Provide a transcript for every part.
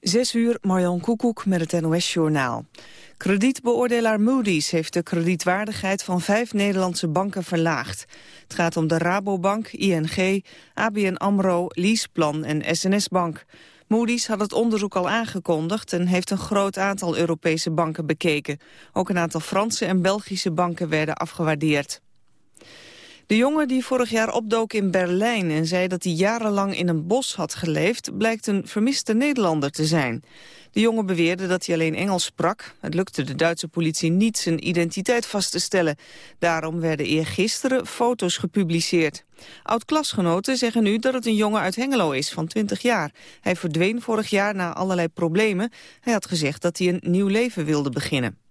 Zes uur, Marjan Koekoek met het NOS-journaal. Kredietbeoordelaar Moody's heeft de kredietwaardigheid van vijf Nederlandse banken verlaagd. Het gaat om de Rabobank, ING, ABN AMRO, Leaseplan en SNS Bank. Moody's had het onderzoek al aangekondigd en heeft een groot aantal Europese banken bekeken. Ook een aantal Franse en Belgische banken werden afgewaardeerd. De jongen die vorig jaar opdook in Berlijn en zei dat hij jarenlang in een bos had geleefd, blijkt een vermiste Nederlander te zijn. De jongen beweerde dat hij alleen Engels sprak. Het lukte de Duitse politie niet zijn identiteit vast te stellen. Daarom werden eergisteren foto's gepubliceerd. Oud-klasgenoten zeggen nu dat het een jongen uit Hengelo is, van 20 jaar. Hij verdween vorig jaar na allerlei problemen. Hij had gezegd dat hij een nieuw leven wilde beginnen.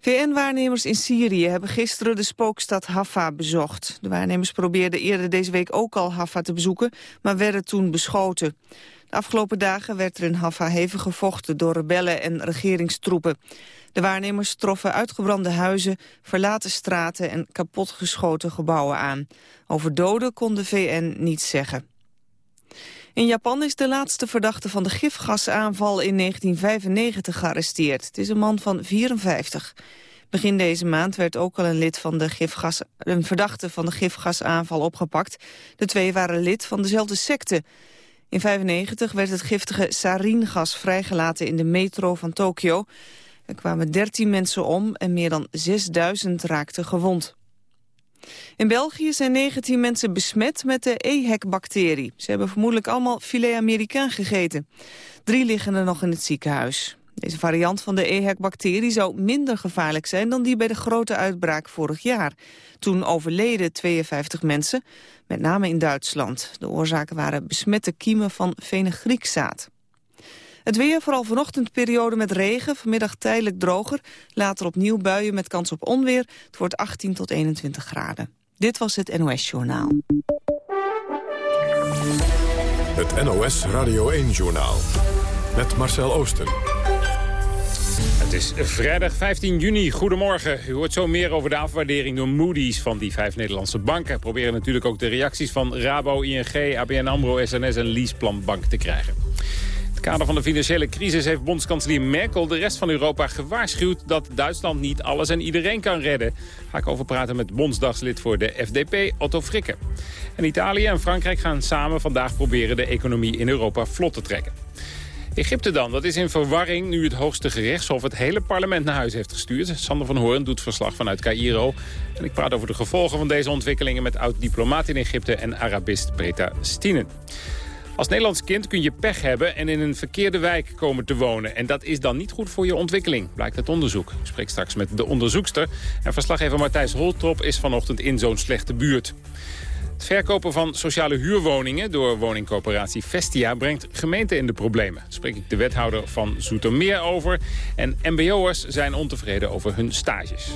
VN-waarnemers in Syrië hebben gisteren de spookstad Haffa bezocht. De waarnemers probeerden eerder deze week ook al Haffa te bezoeken, maar werden toen beschoten. De afgelopen dagen werd er in Haffa hevig gevochten door rebellen en regeringstroepen. De waarnemers troffen uitgebrande huizen, verlaten straten en kapotgeschoten gebouwen aan. Over doden kon de VN niets zeggen. In Japan is de laatste verdachte van de gifgasaanval in 1995 gearresteerd. Het is een man van 54. Begin deze maand werd ook al een, lid van de gifgas, een verdachte van de gifgasaanval opgepakt. De twee waren lid van dezelfde secte. In 1995 werd het giftige saringas vrijgelaten in de metro van Tokio. Er kwamen 13 mensen om en meer dan 6000 raakten gewond. In België zijn 19 mensen besmet met de EHEC-bacterie. Ze hebben vermoedelijk allemaal filet Amerikaan gegeten. Drie liggen er nog in het ziekenhuis. Deze variant van de EHEC-bacterie zou minder gevaarlijk zijn dan die bij de grote uitbraak vorig jaar. Toen overleden 52 mensen, met name in Duitsland. De oorzaken waren besmette kiemen van fenugriekzaad. Het weer, vooral vanochtend periode met regen, vanmiddag tijdelijk droger. Later opnieuw buien met kans op onweer. Het wordt 18 tot 21 graden. Dit was het NOS Journaal. Het NOS Radio 1-journaal. Met Marcel Oosten. Het is vrijdag 15 juni. Goedemorgen. U hoort zo meer over de afwaardering door Moody's van die vijf Nederlandse banken. Proberen natuurlijk ook de reacties van Rabo, ING, ABN AMRO, SNS en Leaseplan Bank te krijgen kader van de financiële crisis heeft bondskanselier Merkel de rest van Europa gewaarschuwd dat Duitsland niet alles en iedereen kan redden. Ga ik over praten met bondsdagslid voor de FDP, Otto Frikke. En Italië en Frankrijk gaan samen vandaag proberen de economie in Europa vlot te trekken. Egypte dan, dat is in verwarring nu het hoogste gerechtshof het hele parlement naar huis heeft gestuurd. Sander van Hoorn doet verslag vanuit Cairo. En ik praat over de gevolgen van deze ontwikkelingen met oud-diplomaat in Egypte en Arabist Breta Stinen. Als Nederlands kind kun je pech hebben en in een verkeerde wijk komen te wonen. En dat is dan niet goed voor je ontwikkeling, blijkt het onderzoek. Ik spreek straks met de onderzoekster. En verslaggever Martijs Holtrop is vanochtend in zo'n slechte buurt. Het verkopen van sociale huurwoningen door woningcoöperatie Vestia... brengt gemeenten in de problemen. Daar spreek ik de wethouder van Zoetermeer over. En mbo'ers zijn ontevreden over hun stages.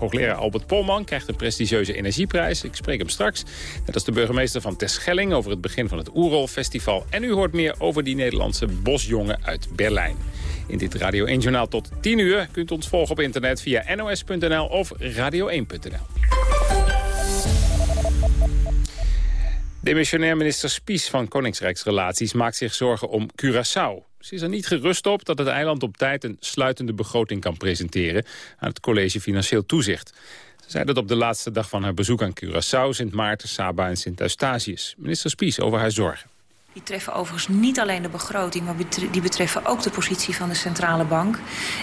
Hoogleraar Albert Polman krijgt een prestigieuze energieprijs. Ik spreek hem straks. Net als de burgemeester van Terschelling over het begin van het Oerol Festival. En u hoort meer over die Nederlandse bosjongen uit Berlijn. In dit Radio 1 Journaal tot 10 uur kunt u ons volgen op internet via nos.nl of radio1.nl. Demissionair minister Spies van Koningsrijksrelaties maakt zich zorgen om Curaçao. Ze is er niet gerust op dat het eiland op tijd een sluitende begroting kan presenteren aan het College Financieel Toezicht. Ze zei dat op de laatste dag van haar bezoek aan Curaçao, Sint Maarten, Saba en Sint Eustatius. Minister Spies over haar zorgen. Die treffen overigens niet alleen de begroting, maar die betreffen ook de positie van de centrale bank.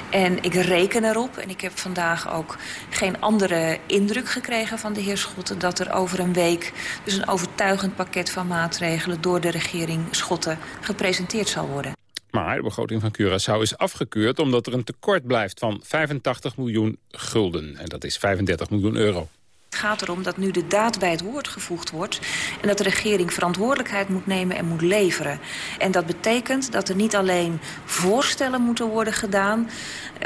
En ik reken erop, en ik heb vandaag ook geen andere indruk gekregen van de heer Schotten... dat er over een week dus een overtuigend pakket van maatregelen door de regering Schotten gepresenteerd zal worden. Maar de begroting van Curaçao is afgekeurd omdat er een tekort blijft van 85 miljoen gulden. En dat is 35 miljoen euro. Het gaat erom dat nu de daad bij het woord gevoegd wordt... en dat de regering verantwoordelijkheid moet nemen en moet leveren. En dat betekent dat er niet alleen voorstellen moeten worden gedaan...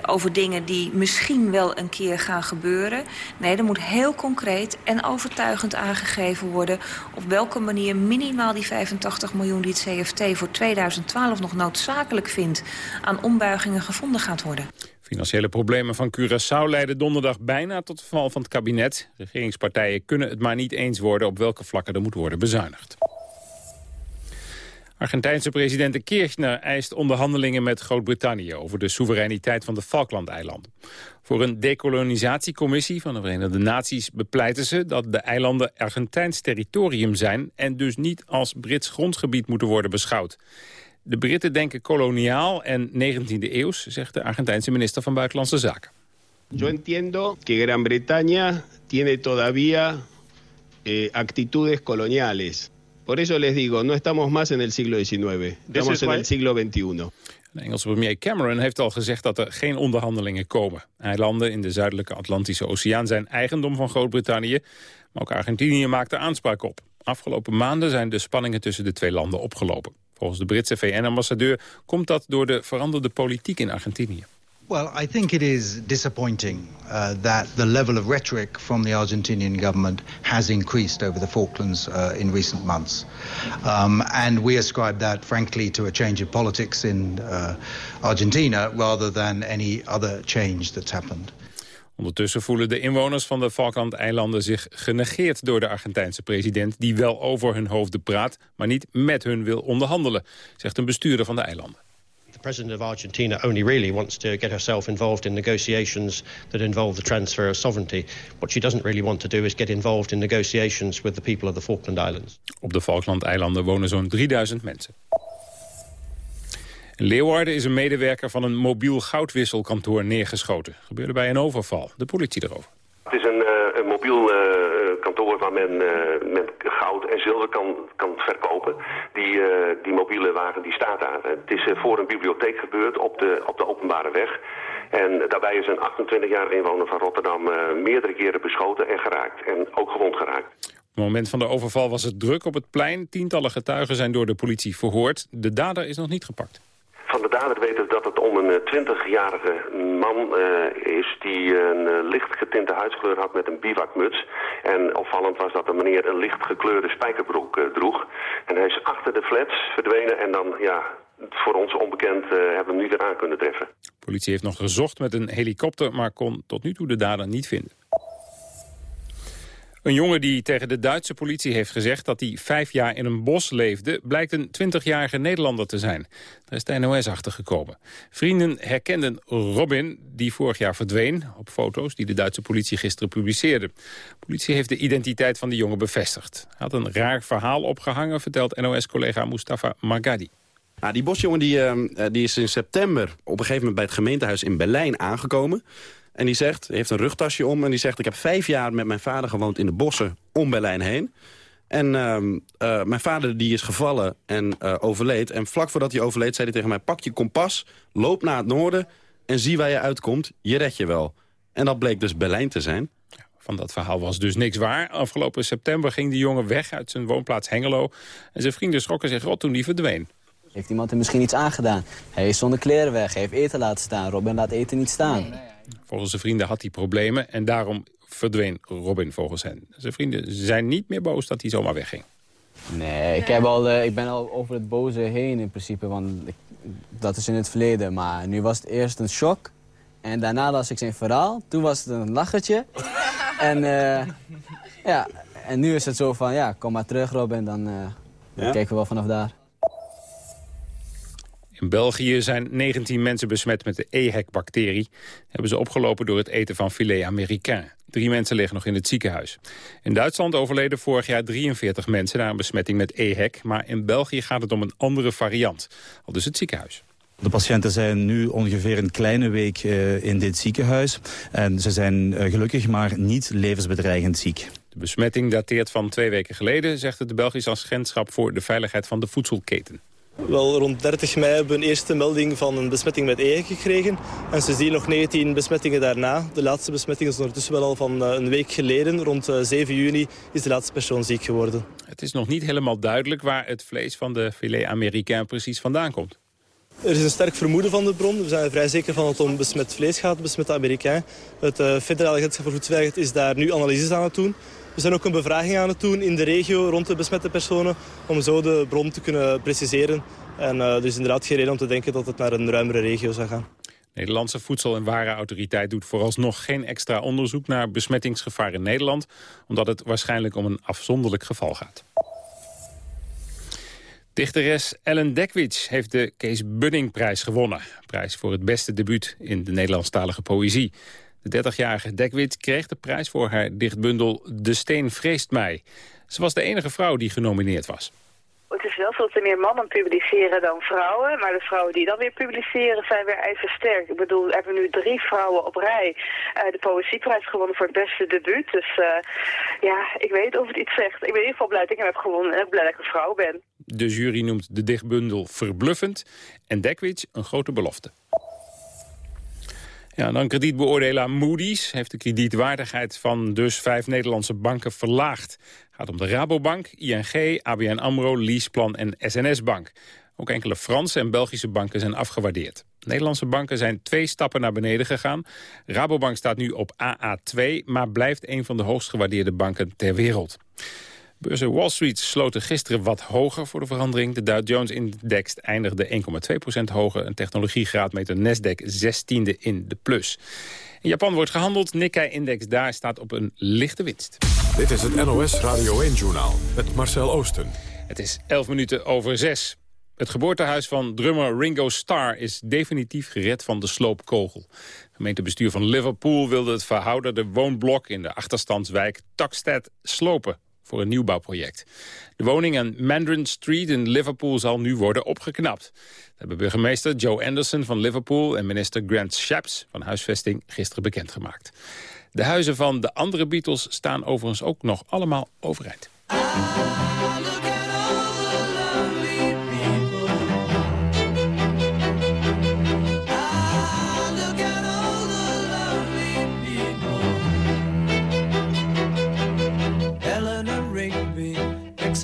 over dingen die misschien wel een keer gaan gebeuren. Nee, er moet heel concreet en overtuigend aangegeven worden... op welke manier minimaal die 85 miljoen die het CFT voor 2012 nog noodzakelijk vindt... aan ombuigingen gevonden gaat worden. Financiële problemen van Curaçao leiden donderdag bijna tot de val van het kabinet. Regeringspartijen kunnen het maar niet eens worden op welke vlakken er moet worden bezuinigd. Argentijnse president Kirchner eist onderhandelingen met Groot-Brittannië over de soevereiniteit van de Falklandeilanden. Voor een decolonisatiecommissie van de Verenigde Naties bepleiten ze dat de eilanden Argentijns territorium zijn en dus niet als Brits grondgebied moeten worden beschouwd. De Britten denken koloniaal en 19e eeuws, zegt de Argentijnse minister van Buitenlandse Zaken. Yo entiendo que Gran Bretaña tiene todavía eh, actitudes coloniales. Por eso les digo, no estamos más en el siglo XIX, estamos en el siglo XXI. De Engelse premier Cameron heeft al gezegd dat er geen onderhandelingen komen. Eilanden in de zuidelijke Atlantische Oceaan zijn eigendom van Groot-Brittannië, maar ook Argentinië maakt er aanspraak op. Afgelopen maanden zijn de spanningen tussen de twee landen opgelopen. Volgens de Britse VN-ambassadeur komt dat door de veranderde politiek in Argentinië. Well, I think it is disappointing uh, that the level of rhetoric from the Argentinian government has increased over the Falklands uh, in recent months. Um, and we ascribe that, frankly, to a change of politics in uh, Argentina rather than any other change that's happened. Ondertussen voelen de inwoners van de Falklandeilanden zich genegeerd door de Argentijnse president... die wel over hun hoofden praat, maar niet met hun wil onderhandelen, zegt een bestuurder van de eilanden. The president of Argentina only really wants to get herself involved in negotiations that involve the transfer of sovereignty. What she doesn't really want to do is get involved in negotiations with the people of the Falkland Islands. Op de Falklandeilanden wonen zo'n 3000 mensen. In Leeuwarden is een medewerker van een mobiel goudwisselkantoor neergeschoten. Gebeurde bij een overval. De politie erover. Het is een, uh, een mobiel uh, kantoor waar men, uh, men, goud en zilver kan, kan verkopen. Die, die mobiele wagen die staat daar. Het is voor een bibliotheek gebeurd op de, op de openbare weg. En daarbij is een 28-jarige inwoner van Rotterdam meerdere keren beschoten en geraakt. En ook gewond geraakt. Op het moment van de overval was het druk op het plein. Tientallen getuigen zijn door de politie verhoord. De dader is nog niet gepakt. Van de dader weten dat het om een 20-jarige man uh, is die een uh, licht getinte huidskleur had met een bivakmuts. En opvallend was dat de meneer een licht gekleurde spijkerbroek droeg. En hij is achter de flats verdwenen en dan, ja, voor ons onbekend hebben we hem nu eraan kunnen treffen. De politie heeft nog gezocht met een helikopter, maar kon tot nu toe de dader niet vinden. Een jongen die tegen de Duitse politie heeft gezegd dat hij vijf jaar in een bos leefde... blijkt een 20-jarige Nederlander te zijn. Daar is de NOS achtergekomen. Vrienden herkenden Robin, die vorig jaar verdween... op foto's die de Duitse politie gisteren publiceerde. De politie heeft de identiteit van de jongen bevestigd. Hij had een raar verhaal opgehangen, vertelt NOS-collega Mustafa Margadi. Nou, die bosjongen die, uh, die is in september op een gegeven moment bij het gemeentehuis in Berlijn aangekomen... En die zegt, heeft een rugtasje om en die zegt... ik heb vijf jaar met mijn vader gewoond in de bossen om Berlijn heen. En uh, uh, mijn vader die is gevallen en uh, overleed. En vlak voordat hij overleed zei hij tegen mij... pak je kompas, loop naar het noorden en zie waar je uitkomt. Je red je wel. En dat bleek dus Berlijn te zijn. Van dat verhaal was dus niks waar. Afgelopen september ging de jongen weg uit zijn woonplaats Hengelo. En zijn vrienden schrokken zich rot toen hij verdween. Heeft iemand hem misschien iets aangedaan? Hij is zonder kleren weg, hij heeft eten laten staan. Robin laat eten niet staan. Nee. Volgens zijn vrienden had hij problemen en daarom verdween Robin volgens hen. Zijn vrienden zijn niet meer boos dat hij zomaar wegging. Nee, ik, heb al, uh, ik ben al over het boze heen in principe, want ik, dat is in het verleden. Maar nu was het eerst een shock en daarna las ik zijn verhaal. Toen was het een lachertje. en, uh, ja, en nu is het zo van, ja, kom maar terug Robin, dan, uh, dan ja? kijken we wel vanaf daar. In België zijn 19 mensen besmet met de EHEC-bacterie. Hebben ze opgelopen door het eten van filet américain. Drie mensen liggen nog in het ziekenhuis. In Duitsland overleden vorig jaar 43 mensen na een besmetting met EHEC. Maar in België gaat het om een andere variant. Al dus het ziekenhuis. De patiënten zijn nu ongeveer een kleine week uh, in dit ziekenhuis. En ze zijn uh, gelukkig maar niet levensbedreigend ziek. De besmetting dateert van twee weken geleden, zegt het Belgisch Agentschap voor de Veiligheid van de Voedselketen. Wel, rond 30 mei hebben we een eerste melding van een besmetting met EHEC gekregen. En ze zien nog 19 besmettingen daarna. De laatste besmetting is ondertussen wel al van een week geleden. Rond 7 juni is de laatste persoon ziek geworden. Het is nog niet helemaal duidelijk waar het vlees van de filet américain precies vandaan komt. Er is een sterk vermoeden van de bron. We zijn er vrij zeker van dat het om besmet vlees gaat, besmet Amerikaan. Het uh, federale agentschap voor voedselveiligheid is daar nu analyses aan het doen. We zijn ook een bevraging aan het doen in de regio rond de besmette personen... om zo de bron te kunnen preciseren. En uh, er is inderdaad geen reden om te denken dat het naar een ruimere regio zou gaan. De Nederlandse Voedsel- en Warenautoriteit doet vooralsnog geen extra onderzoek naar besmettingsgevaar in Nederland, omdat het waarschijnlijk om een afzonderlijk geval gaat. Dichteres Ellen Dekwits heeft de Kees Buddingprijs gewonnen. Prijs voor het beste debuut in de Nederlandstalige poëzie. De 30-jarige Dekwits kreeg de prijs voor haar dichtbundel De Steen Vreest Mij. Ze was de enige vrouw die genomineerd was. Het is wel zo dat er meer mannen publiceren dan vrouwen. Maar de vrouwen die dan weer publiceren zijn weer even sterk. Ik bedoel, we hebben nu drie vrouwen op rij uh, de Poëzieprijs gewonnen voor het beste debuut. Dus uh, ja, ik weet of het iets zegt. Ik ben in ieder geval blij dat ik hem heb gewonnen en ik blij dat ik een vrouw ben. De jury noemt de dichtbundel verbluffend en Dekwits een grote belofte. Ja, dan kredietbeoordelaar Moody's heeft de kredietwaardigheid van dus vijf Nederlandse banken verlaagd. Het gaat om de Rabobank, ING, ABN AMRO, Leaseplan en SNS Bank. Ook enkele Franse en Belgische banken zijn afgewaardeerd. Nederlandse banken zijn twee stappen naar beneden gegaan. Rabobank staat nu op AA2, maar blijft een van de hoogst gewaardeerde banken ter wereld. Beurzen Wall Street sloten gisteren wat hoger voor de verandering. De Dow Jones-index eindigde 1,2% hoger. Een technologiegraadmeter Nasdaq 16e in de plus. In Japan wordt gehandeld. Nikkei-index daar staat op een lichte winst. Dit is het NOS Radio 1-journaal met Marcel Oosten. Het is 11 minuten over 6. Het geboortehuis van drummer Ringo Starr is definitief gered van de sloopkogel. Het gemeentebestuur van Liverpool wilde het verhouderde woonblok in de achterstandswijk Takstead slopen voor een nieuwbouwproject. De woning aan Mandarin Street in Liverpool zal nu worden opgeknapt. Dat hebben burgemeester Joe Anderson van Liverpool... en minister Grant Shapps van Huisvesting gisteren bekendgemaakt. De huizen van de andere Beatles staan overigens ook nog allemaal overeind.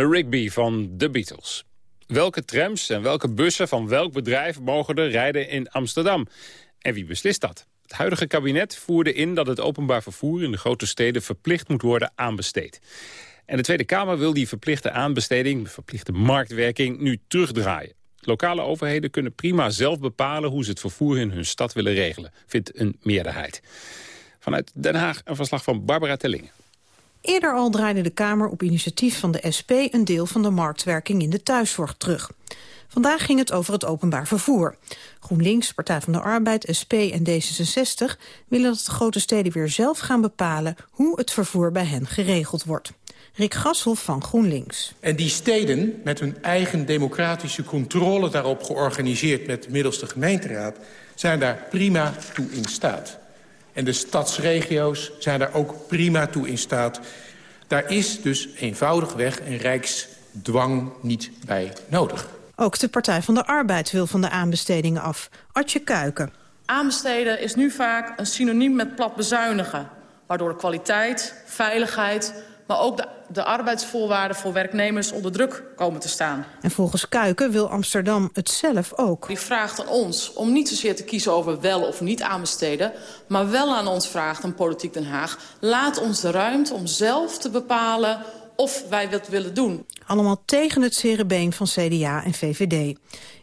Eleanor Rigby van The Beatles. Welke trams en welke bussen van welk bedrijf mogen er rijden in Amsterdam? En wie beslist dat? Het huidige kabinet voerde in dat het openbaar vervoer in de grote steden verplicht moet worden aanbesteed. En de Tweede Kamer wil die verplichte aanbesteding, verplichte marktwerking, nu terugdraaien. Lokale overheden kunnen prima zelf bepalen hoe ze het vervoer in hun stad willen regelen, vindt een meerderheid. Vanuit Den Haag een verslag van Barbara Tellingen. Eerder al draaide de Kamer op initiatief van de SP een deel van de marktwerking in de thuiszorg terug. Vandaag ging het over het openbaar vervoer. GroenLinks, Partij van de Arbeid, SP en D66 willen dat de grote steden weer zelf gaan bepalen hoe het vervoer bij hen geregeld wordt. Rick Gashoff van GroenLinks. En die steden, met hun eigen democratische controle daarop georganiseerd met middels de gemeenteraad, zijn daar prima toe in staat. En de stadsregio's zijn daar ook prima toe in staat. Daar is dus eenvoudigweg een rijksdwang niet bij nodig. Ook de Partij van de Arbeid wil van de aanbestedingen af. Adje Kuiken. Aanbesteden is nu vaak een synoniem met plat bezuinigen... waardoor de kwaliteit, veiligheid, maar ook de, de arbeidsvoorwaarden voor werknemers onder druk komen te staan. En volgens Kuiken wil Amsterdam het zelf ook. Die vraagt aan ons om niet zozeer te kiezen over wel of niet aanbesteden... maar wel aan ons vraagt, een politiek Den Haag... laat ons de ruimte om zelf te bepalen of wij dat willen doen. Allemaal tegen het cerebeen van CDA en VVD.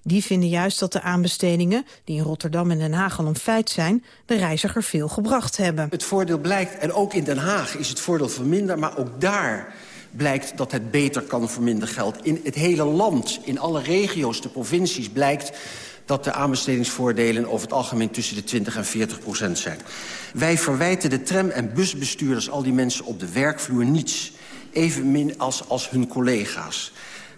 Die vinden juist dat de aanbestedingen, die in Rotterdam en Den Haag al een feit zijn, de reiziger veel gebracht hebben. Het voordeel blijkt, en ook in Den Haag is het voordeel van minder, maar ook daar blijkt dat het beter kan voor minder geld. In het hele land, in alle regio's, de provincies, blijkt dat de aanbestedingsvoordelen over het algemeen tussen de 20 en 40 procent zijn. Wij verwijten de tram- en busbestuurders, al die mensen op de werkvloer, niets evenmin als, als hun collega's.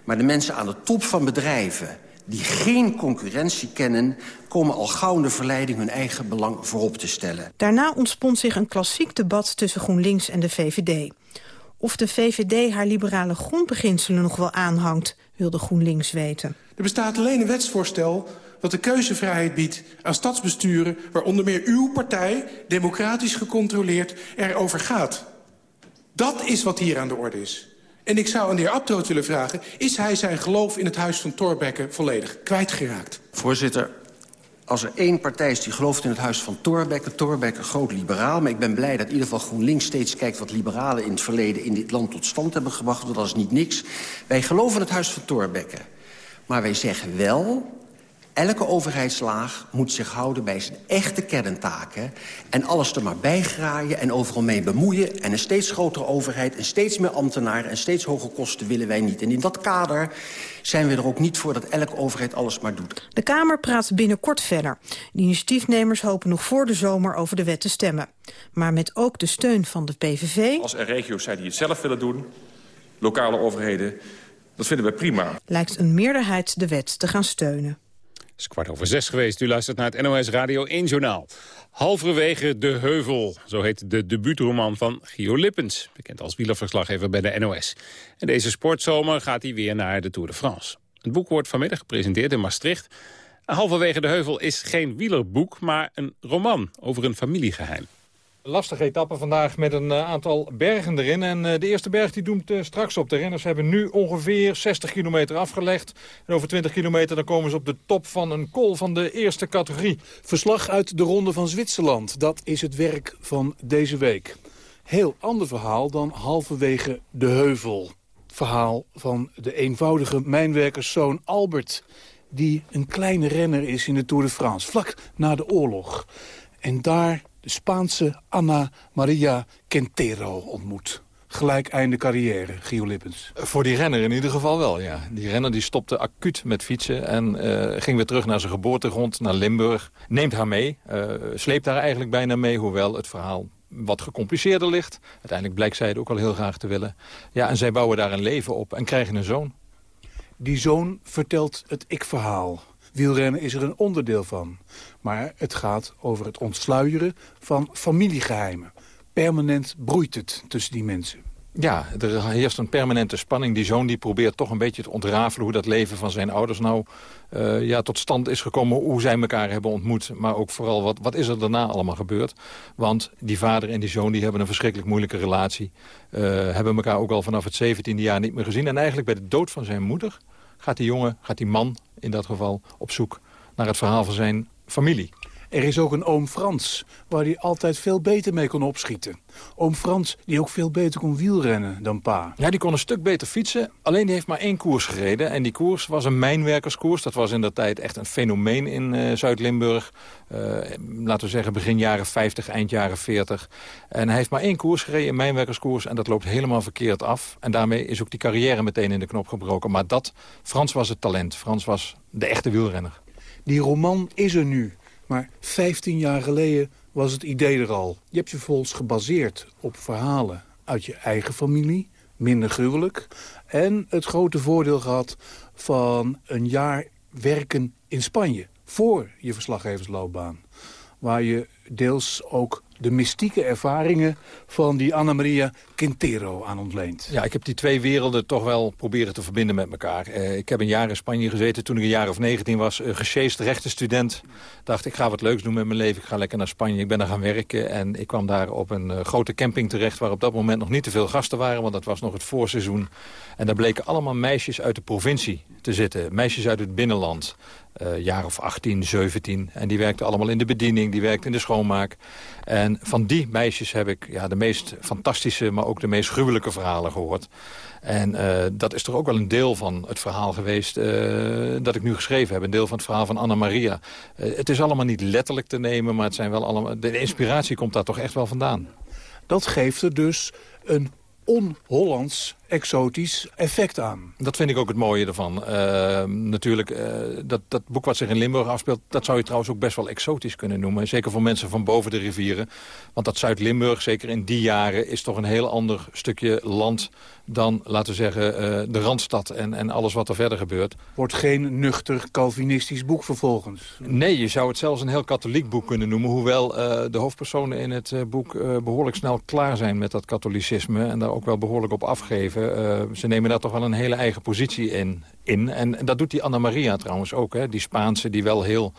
Maar de mensen aan de top van bedrijven die geen concurrentie kennen... komen al gauw in de verleiding hun eigen belang voorop te stellen. Daarna ontspont zich een klassiek debat tussen GroenLinks en de VVD. Of de VVD haar liberale grondbeginselen nog wel aanhangt... wilde GroenLinks weten. Er bestaat alleen een wetsvoorstel wat de keuzevrijheid biedt aan stadsbesturen... waar onder meer uw partij, democratisch gecontroleerd, erover gaat. Dat is wat hier aan de orde is. En ik zou aan de heer Abtroot willen vragen... is hij zijn geloof in het huis van Thorbecke volledig kwijtgeraakt? Voorzitter, als er één partij is die gelooft in het huis van Thorbecke... Thorbecke, groot liberaal, maar ik ben blij dat in ieder geval GroenLinks steeds kijkt... wat liberalen in het verleden in dit land tot stand hebben gebracht. Want dat is niet niks. Wij geloven in het huis van Thorbecke. Maar wij zeggen wel Elke overheidslaag moet zich houden bij zijn echte kerntaken... en alles er maar bijgraaien en overal mee bemoeien... en een steeds grotere overheid en steeds meer ambtenaren... en steeds hogere kosten willen wij niet. En in dat kader zijn we er ook niet voor dat elke overheid alles maar doet. De Kamer praat binnenkort verder. De initiatiefnemers hopen nog voor de zomer over de wet te stemmen. Maar met ook de steun van de PVV... Als er regio's zijn die het zelf willen doen, lokale overheden... dat vinden we prima. Lijkt een meerderheid de wet te gaan steunen is kwart over zes geweest. U luistert naar het NOS Radio 1 Journaal. Halverwege de Heuvel, zo heet de debuutroman van Gio Lippens. Bekend als wielerverslaggever bij de NOS. En deze sportzomer gaat hij weer naar de Tour de France. Het boek wordt vanmiddag gepresenteerd in Maastricht. Halverwege de Heuvel is geen wielerboek, maar een roman over een familiegeheim lastige etappe vandaag met een eh, aantal bergen erin. En eh, de eerste berg die doemt eh, straks op. De renners hebben nu ongeveer 60 kilometer afgelegd. En over 20 kilometer dan komen ze op de top van een kool van de eerste categorie. Verslag uit de Ronde van Zwitserland. Dat is het werk van deze week. Heel ander verhaal dan halverwege de heuvel. Verhaal van de eenvoudige mijnwerkerszoon Albert... die een kleine renner is in de Tour de France, vlak na de oorlog. En daar de Spaanse Anna Maria Quintero ontmoet. Gelijk einde carrière, Gio Lippens. Voor die renner in ieder geval wel, ja. Die renner die stopte acuut met fietsen en uh, ging weer terug naar zijn geboortegrond, naar Limburg. Neemt haar mee, uh, sleept haar eigenlijk bijna mee, hoewel het verhaal wat gecompliceerder ligt. Uiteindelijk blijkt zij het ook wel heel graag te willen. Ja, en zij bouwen daar een leven op en krijgen een zoon. Die zoon vertelt het ik-verhaal. Wielrennen is er een onderdeel van. Maar het gaat over het ontsluieren van familiegeheimen. Permanent broeit het tussen die mensen. Ja, er heerst een permanente spanning. Die zoon die probeert toch een beetje te ontrafelen... hoe dat leven van zijn ouders nou uh, ja, tot stand is gekomen. Hoe zij elkaar hebben ontmoet. Maar ook vooral, wat, wat is er daarna allemaal gebeurd? Want die vader en die zoon die hebben een verschrikkelijk moeilijke relatie. Uh, hebben elkaar ook al vanaf het 17e jaar niet meer gezien. En eigenlijk bij de dood van zijn moeder gaat die jongen, gaat die man in dat geval... op zoek naar het verhaal van zijn familie. Er is ook een oom Frans, waar hij altijd veel beter mee kon opschieten. Oom Frans, die ook veel beter kon wielrennen dan pa. Ja, die kon een stuk beter fietsen. Alleen die heeft maar één koers gereden. En die koers was een mijnwerkerskoers. Dat was in de tijd echt een fenomeen in uh, Zuid-Limburg. Uh, laten we zeggen begin jaren 50, eind jaren 40. En hij heeft maar één koers gereden, een mijnwerkerskoers. En dat loopt helemaal verkeerd af. En daarmee is ook die carrière meteen in de knop gebroken. Maar dat, Frans was het talent. Frans was de echte wielrenner. Die roman is er nu. Maar 15 jaar geleden was het idee er al. Je hebt je volgens gebaseerd op verhalen uit je eigen familie, minder gruwelijk. En het grote voordeel gehad van een jaar werken in Spanje. Voor je verslaggeversloopbaan. Waar je deels ook de mystieke ervaringen van die Anna Maria Quintero aan ontleent. Ja, ik heb die twee werelden toch wel proberen te verbinden met elkaar. Eh, ik heb een jaar in Spanje gezeten toen ik een jaar of 19 was. Uh, gesjeest rechtenstudent. Dacht, ik ga wat leuks doen met mijn leven. Ik ga lekker naar Spanje. Ik ben daar gaan werken en ik kwam daar op een uh, grote camping terecht... waar op dat moment nog niet te veel gasten waren, want dat was nog het voorseizoen. En daar bleken allemaal meisjes uit de provincie te zitten. Meisjes uit het binnenland. Uh, jaar of 18, 17. En die werkten allemaal in de bediening, die werkten in de schoonmaak. En van die meisjes heb ik ja, de meest fantastische, maar ook de meest gruwelijke verhalen gehoord. En uh, dat is toch ook wel een deel van het verhaal geweest uh, dat ik nu geschreven heb. Een deel van het verhaal van Anna Maria. Uh, het is allemaal niet letterlijk te nemen, maar het zijn wel allemaal, de inspiratie komt daar toch echt wel vandaan. Dat geeft er dus een on-Hollands exotisch effect aan. Dat vind ik ook het mooie ervan. Uh, natuurlijk, uh, dat, dat boek wat zich in Limburg afspeelt... dat zou je trouwens ook best wel exotisch kunnen noemen. Zeker voor mensen van boven de rivieren. Want dat Zuid-Limburg, zeker in die jaren... is toch een heel ander stukje land dan, laten we zeggen, uh, de Randstad... En, en alles wat er verder gebeurt. Wordt geen nuchter Calvinistisch boek vervolgens? Nee, je zou het zelfs een heel katholiek boek kunnen noemen. Hoewel de hoofdpersonen in het boek behoorlijk snel klaar zijn met dat katholicisme... en daar ook wel behoorlijk op afgeven. Uh, ze nemen daar toch wel een hele eigen positie in. in. En, dat doet die Anna Maria trouwens ook. Hè? Die Spaanse die wel heel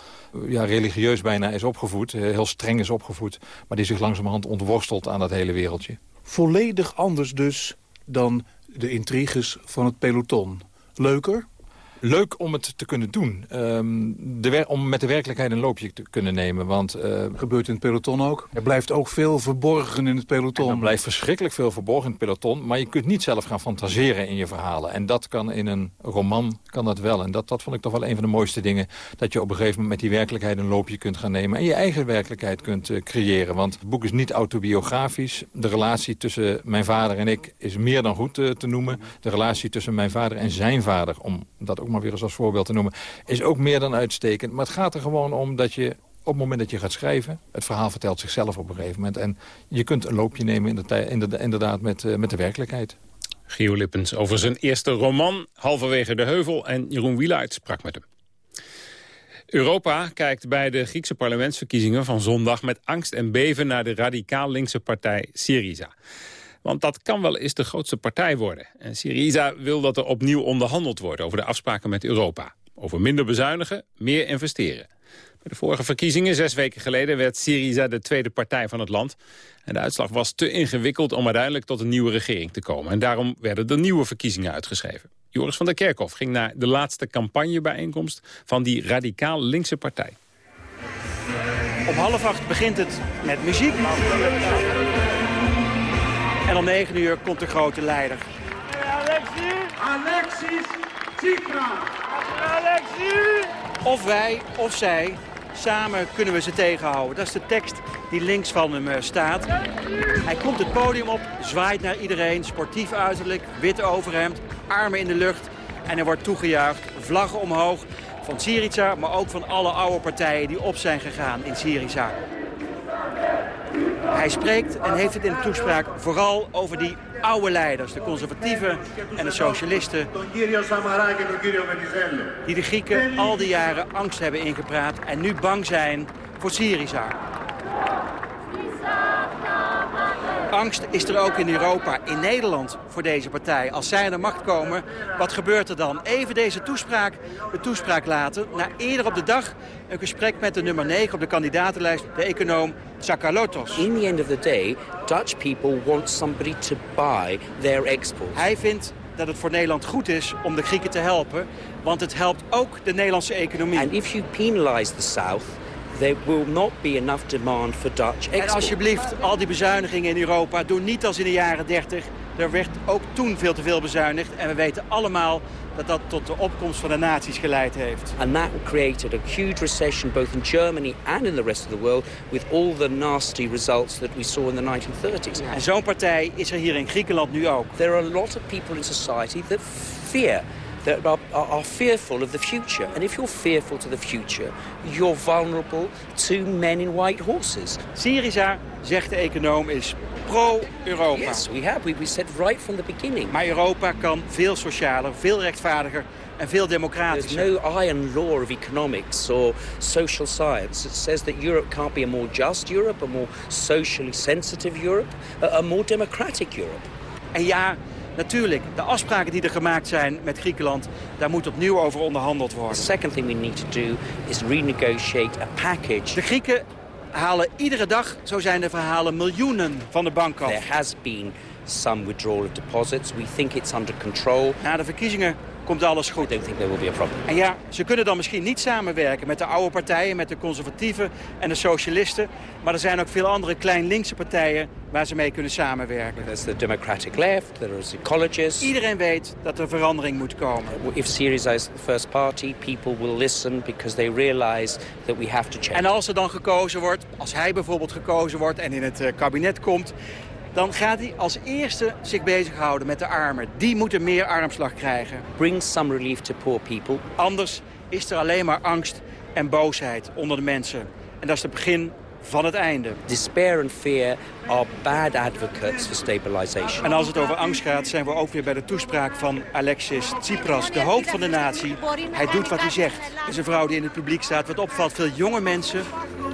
ja, religieus bijna is opgevoed. Heel streng is opgevoed. Maar die zich langzamerhand ontworstelt aan dat hele wereldje. Volledig anders dus dan de intriges van het peloton. Leuker? Leuk om het te kunnen doen. Um, de om met de werkelijkheid een loopje te kunnen nemen. Want, uh, Gebeurt in het peloton ook? Er blijft ook veel verborgen in het peloton. Er blijft verschrikkelijk veel verborgen in het peloton. Maar je kunt niet zelf gaan fantaseren in je verhalen. En dat kan in een roman kan dat wel. En dat, dat vond ik toch wel een van de mooiste dingen. Dat je op een gegeven moment met die werkelijkheid een loopje kunt gaan nemen. En je eigen werkelijkheid kunt uh, creëren. Want het boek is niet autobiografisch. De relatie tussen mijn vader en ik is meer dan goed uh, te noemen. De relatie tussen mijn vader en zijn vader. Om dat ook maar weer eens als voorbeeld te noemen... is ook meer dan uitstekend. Maar het gaat er gewoon om dat je op het moment dat je gaat schrijven... het verhaal vertelt zichzelf op een gegeven moment. En je kunt een loopje nemen in de, inderdaad met, uh, met de werkelijkheid. Gio Lippens over zijn eerste roman, Halverwege de Heuvel. En Jeroen Wielaert sprak met hem. Europa kijkt bij de Griekse parlementsverkiezingen van zondag... met angst en beven naar de radicaal linkse partij Syriza. Want dat kan wel eens de grootste partij worden. En Syriza wil dat er opnieuw onderhandeld wordt over de afspraken met Europa. Over minder bezuinigen, meer investeren. Bij de vorige verkiezingen, zes weken geleden, werd Syriza de tweede partij van het land. En de uitslag was te ingewikkeld om uiteindelijk tot een nieuwe regering te komen. En daarom werden er nieuwe verkiezingen uitgeschreven. Joris van der Kerkhof ging naar de laatste campagnebijeenkomst van die radicaal linkse partij. Om half acht begint het met muziek. En om 9 uur komt de grote leider. Alexis! Alexis Tsipras! Alexis! Of wij, of zij, samen kunnen we ze tegenhouden. Dat is de tekst die links van hem eh, staat. Hij komt het podium op, zwaait naar iedereen, sportief uiterlijk, wit overhemd, armen in de lucht. En er wordt toegejuicht, vlaggen omhoog van Syriza, maar ook van alle oude partijen die op zijn gegaan in Syriza. Hij spreekt en heeft het in de toespraak vooral over die oude leiders, de conservatieven en de socialisten. Die de Grieken al die jaren angst hebben ingepraat en nu bang zijn voor Syriza. Angst is er ook in Europa, in Nederland, voor deze partij. Als zij aan de macht komen, wat gebeurt er dan? Even deze toespraak, de toespraak laten. Na eerder op de dag een gesprek met de nummer 9 op de kandidatenlijst, de econoom Tsakalotos. In the end of the day, Dutch people want somebody to buy their exports. Hij vindt dat het voor Nederland goed is om de Grieken te helpen, want het helpt ook de Nederlandse economie. And if you penalize the South, there will not be enough demand for Dutch exports. En alsjeblieft, al die bezuinigingen in Europa, doen niet als in de jaren 30. Er werd ook toen veel te veel bezuinigd. En we weten allemaal dat dat tot de opkomst van de naties geleid heeft. And that created a huge recession both in Germany and in the rest of the world with all the nasty results that we saw in the 1930s. En zo'n partij is er hier in Griekenland nu ook. There are a lot of people in society that fear that are, are, fearful of the future. And if you're fearful to the future, you're vulnerable to men in white horses. Syriza, zegt de econoom, is pro-Europa. Yes, we have. We, we said right from the beginning. Maar Europa kan veel socialer, veel rechtvaardiger en veel democratischer. There's no iron law of economics or social science that says that Europe can't be a more just Europe, a more socially sensitive Europe, a, a more democratic Europe. En ja, Natuurlijk, de afspraken die er gemaakt zijn met Griekenland... daar moet opnieuw over onderhandeld worden. The second thing we need to do is renegotiate a package. De Grieken halen iedere dag, zo zijn de verhalen, miljoenen van de bank af. There has been some withdrawal of deposits. We think it's under control. Na de verkiezingen komt alles goed. I don't think there will be a problem. En ja, ze kunnen dan misschien niet samenwerken met de oude partijen, met de conservatieven en de socialisten. Maar er zijn ook veel andere klein linkse partijen waar ze mee kunnen samenwerken. There's the Democratic Left, there is ecologists. Iedereen weet dat er verandering moet komen. If Syriza is the first party, people will listen because they realize that we have to change. En als er dan gekozen wordt, als hij bijvoorbeeld gekozen wordt en in het eh, kabinet komt dan gaat hij als eerste zich bezighouden met de armen. Die moeten meer armslag krijgen. Bring some relief to poor people. Anders is er alleen maar angst en boosheid onder de mensen. En dat is het begin van het einde. Despair and fear are bad advocates for stabilization. En als het over angst gaat, zijn we ook weer bij de toespraak van Alexis Tsipras, de hoofd van de natie. Hij doet wat hij zegt. Het is een vrouw die in het publiek staat. Wat opvalt, veel jonge mensen,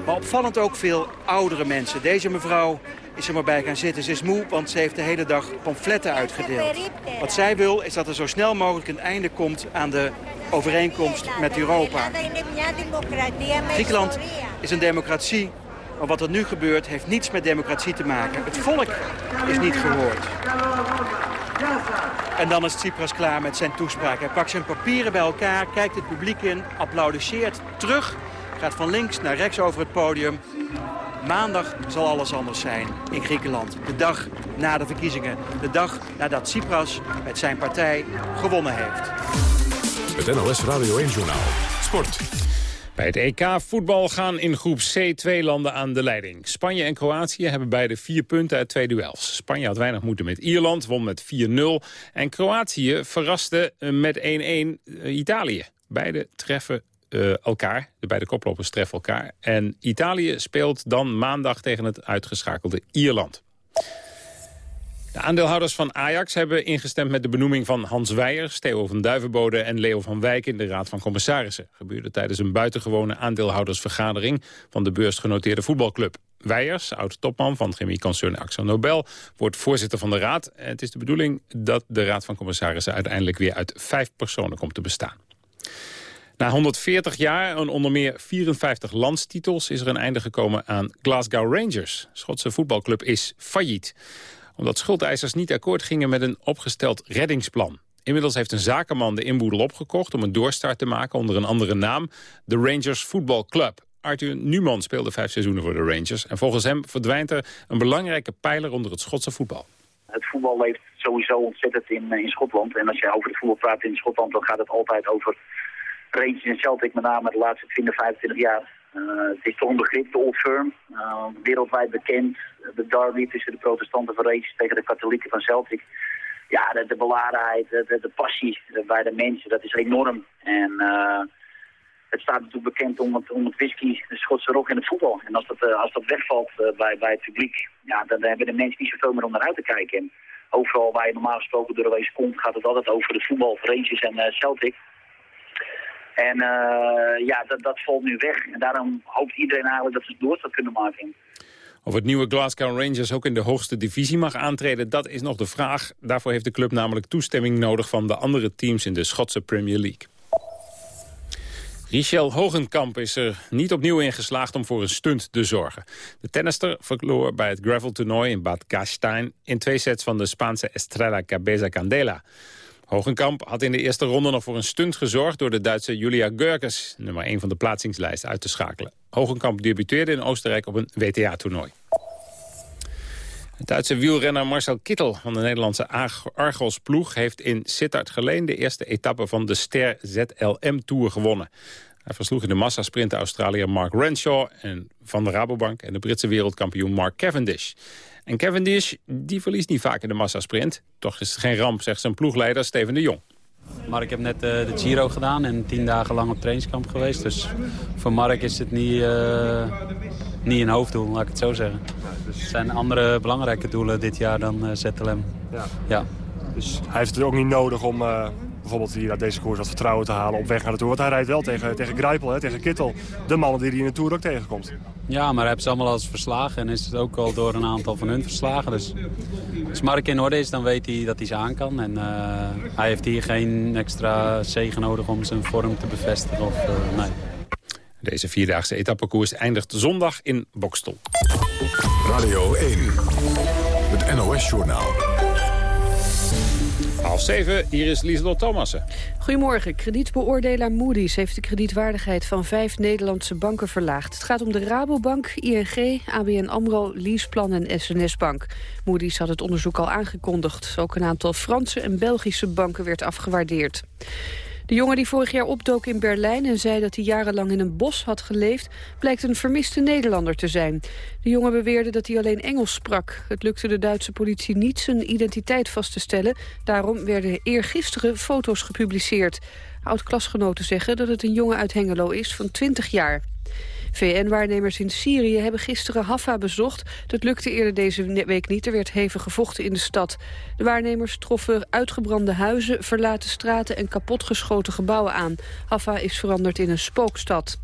maar opvallend ook veel oudere mensen. Deze mevrouw is er maar bij gaan zitten. Ze is moe, want ze heeft de hele dag pamfletten uitgedeeld. Wat zij wil is dat er zo snel mogelijk een einde komt aan de overeenkomst met Europa. Griekenland is een democratie, maar wat er nu gebeurt heeft niets met democratie te maken. Het volk is niet gehoord. En dan is Tsipras klaar met zijn toespraak. Hij pakt zijn papieren bij elkaar, kijkt het publiek in, applaudisseert terug... gaat van links naar rechts over het podium Maandag zal alles anders zijn in Griekenland. De dag na de verkiezingen. De dag nadat Tsipras met zijn partij gewonnen heeft. Het NOS Radio 1 Journaal. Sport. Bij het EK voetbal gaan in groep C twee landen aan de leiding. Spanje en Kroatië hebben beide vier punten uit twee duels. Spanje had weinig moeten met Ierland, won met 4-0. En Kroatië verraste met 1-1 eh, Italië. Beide treffen uh, elkaar. De beide koplopers treffen elkaar. En Italië speelt dan maandag tegen het uitgeschakelde Ierland. De aandeelhouders van Ajax hebben ingestemd met de benoeming van Hans Weijers, Theo van Duivenbode en Leo van Wijk in de Raad van Commissarissen. Gebeurde tijdens een buitengewone aandeelhoudersvergadering van de beursgenoteerde voetbalclub. Weijers, oud-topman van chemieconcern Axel Nobel, wordt voorzitter van de raad. Het is de bedoeling dat de Raad van Commissarissen uiteindelijk weer uit vijf personen komt te bestaan. Na 140 jaar en onder meer 54 landstitels is er een einde gekomen aan Glasgow Rangers. Schotse voetbalclub is failliet. Omdat schuldeisers niet akkoord gingen met een opgesteld reddingsplan. Inmiddels heeft een zakenman de inboedel opgekocht om een doorstart te maken onder een andere naam. De Rangers Football Club. Arthur Numan speelde vijf seizoenen voor de Rangers. En volgens hem verdwijnt er een belangrijke pijler onder het Schotse voetbal. Het voetbal leeft sowieso ontzettend in, eh, in Schotland. En als je over het voetbal praat in Schotland, dan gaat het altijd over Rangers en Celtic met name de laatste 20, 25 jaar. Uh, het is toch een de Old Firm. Uh, wereldwijd bekend. De derby tussen de protestanten van Rangers tegen de katholieken van Celtic. Ja, de, de beladenheid, de, de, passie bij de mensen, dat is enorm. En het staat natuurlijk bekend om het, om het whisky, de Schotse rock en het voetbal. En als dat, als dat wegvalt bij, bij het publiek, ja, dan hebben de mensen niet zoveel meer om naar uit te kijken. En overal waar je normaal gesproken door de wees komt, gaat het altijd over het voetbal, Rangers en Celtic. En uh, ja, dat, dat valt nu weg. En daarom hoopt iedereen eigenlijk dat ze het door zou kunnen maken. Of het nieuwe Glasgow Rangers ook in de hoogste divisie mag aantreden, dat is nog de vraag. Daarvoor heeft de club namelijk toestemming nodig van de andere teams in de Schotse Premier League. Richel Hogenkamp is er niet opnieuw in geslaagd om voor een stunt te zorgen. De tennister verloor bij het graveltoernooi in Bad Gastein... in twee sets van de Spaanse Estrella Cabeza Candela. Hogenkamp had in de eerste ronde nog voor een stunt gezorgd... door de Duitse Julia Görges, nummer 1 van de plaatsingslijst, uit te schakelen. Hogenkamp debuteerde in Oostenrijk op een WTA-toernooi. Duitse wielrenner Marcel Kittel van de Nederlandse Argos-ploeg... heeft in Sittard Geleen de eerste etappe van de Ster ZLM-tour gewonnen. Hij versloeg in de massasprint de Australiër Mark Renshaw... en van de Rabobank en de Britse wereldkampioen Mark Cavendish. En Cavendish die verliest niet vaak in de massasprint. Toch is het geen ramp, zegt zijn ploegleider Steven de Jong. Mark heeft net uh, de Giro gedaan en tien dagen lang op trainingskamp geweest. Dus voor Mark is het niet, uh, niet een hoofddoel, laat ik het zo zeggen. Er zijn andere belangrijke doelen dit jaar dan uh, ZLM. Ja. ja. Dus hij heeft het ook niet nodig om bijvoorbeeld hier uit deze koers wat vertrouwen te halen op weg naar de Tour. Want hij rijdt wel tegen, tegen Grijpel, hè, tegen Kittel. De mannen die hij in de Tour ook tegenkomt. Ja, maar hij heeft ze allemaal als verslagen en is het ook al door een aantal van hun verslagen. Dus als Mark in orde is, dan weet hij dat hij ze aan kan. En uh, hij heeft hier geen extra zegen nodig om zijn vorm te bevestigen. Of, uh, nee. Deze vierdaagse etappekoers eindigt zondag in Bokstel. Radio 1, het NOS-journaal. Half zeven, hier is Lieselot Thomassen. Goedemorgen. Kredietbeoordelaar Moody's heeft de kredietwaardigheid van vijf Nederlandse banken verlaagd. Het gaat om de Rabobank, ING, ABN AMRO, Leaseplan en SNS Bank. Moody's had het onderzoek al aangekondigd. Ook een aantal Franse en Belgische banken werd afgewaardeerd. De jongen die vorig jaar opdook in Berlijn en zei dat hij jarenlang in een bos had geleefd, blijkt een vermiste Nederlander te zijn. De jongen beweerde dat hij alleen Engels sprak. Het lukte de Duitse politie niet zijn identiteit vast te stellen. Daarom werden eergisteren foto's gepubliceerd. Oud-klasgenoten zeggen dat het een jongen uit Hengelo is van 20 jaar. VN-waarnemers in Syrië hebben gisteren Haffa bezocht. Dat lukte eerder deze week niet. Er werd hevig gevochten in de stad. De waarnemers troffen uitgebrande huizen, verlaten straten en kapotgeschoten gebouwen aan. Haffa is veranderd in een spookstad.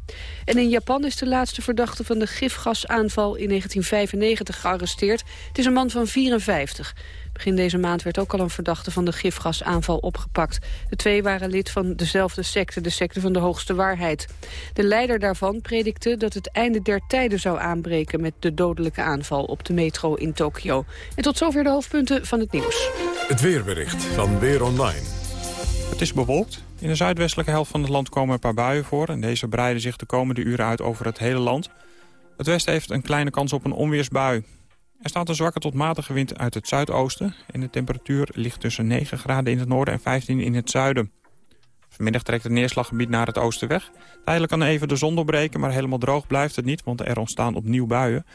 En in Japan is de laatste verdachte van de gifgasaanval in 1995 gearresteerd. Het is een man van 54. Begin deze maand werd ook al een verdachte van de gifgasaanval opgepakt. De twee waren lid van dezelfde secte, de secte van de hoogste waarheid. De leider daarvan predikte dat het einde der tijden zou aanbreken... met de dodelijke aanval op de metro in Tokio. En tot zover de hoofdpunten van het nieuws. Het weerbericht van Weer Online. Het is bewolkt. In de zuidwestelijke helft van het land komen een paar buien voor... en deze breiden zich de komende uren uit over het hele land. Het westen heeft een kleine kans op een onweersbui. Er staat een zwakke tot matige wind uit het zuidoosten... en de temperatuur ligt tussen 9 graden in het noorden en 15 in het zuiden. Vanmiddag trekt het neerslaggebied naar het oosten weg. Tijdelijk kan even de zon doorbreken, maar helemaal droog blijft het niet... want er ontstaan opnieuw buien.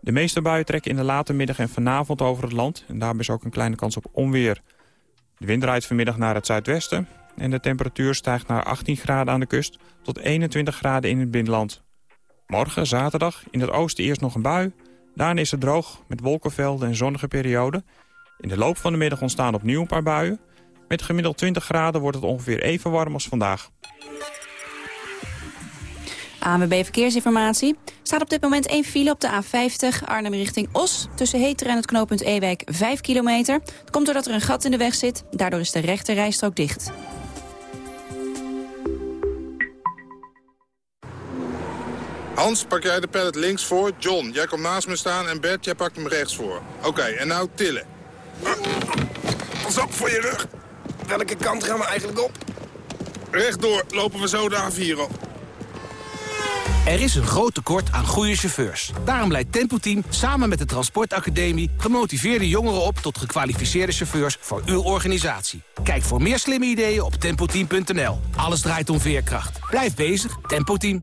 De meeste buien trekken in de late middag en vanavond over het land... en daarbij is ook een kleine kans op onweer. De wind draait vanmiddag naar het zuidwesten... en de temperatuur stijgt naar 18 graden aan de kust... tot 21 graden in het binnenland. Morgen, zaterdag, in het oosten eerst nog een bui... Daarna is het droog met wolkenvelden en zonnige perioden. In de loop van de middag ontstaan opnieuw een paar buien. Met gemiddeld 20 graden wordt het ongeveer even warm als vandaag. ANWB Verkeersinformatie. Staat op dit moment één file op de A50 Arnhem richting Os. Tussen Heter en het knooppunt Ewijk 5 kilometer. Het komt doordat er een gat in de weg zit. Daardoor is de rechte rijstrook dicht. Hans, pak jij de pallet links voor. John, jij komt naast me staan. En Bert, jij pakt hem rechts voor. Oké, en nou tillen. Pas op voor je rug. Welke kant gaan we eigenlijk op? Rechtdoor lopen we zo de A4 op. Er is een groot tekort aan goede chauffeurs. Daarom leidt Tempo Team samen met de Transportacademie... gemotiveerde jongeren op tot gekwalificeerde chauffeurs voor uw organisatie. Kijk voor meer slimme ideeën op tempoteam.nl. Alles draait om veerkracht. Blijf bezig, Tempo Team.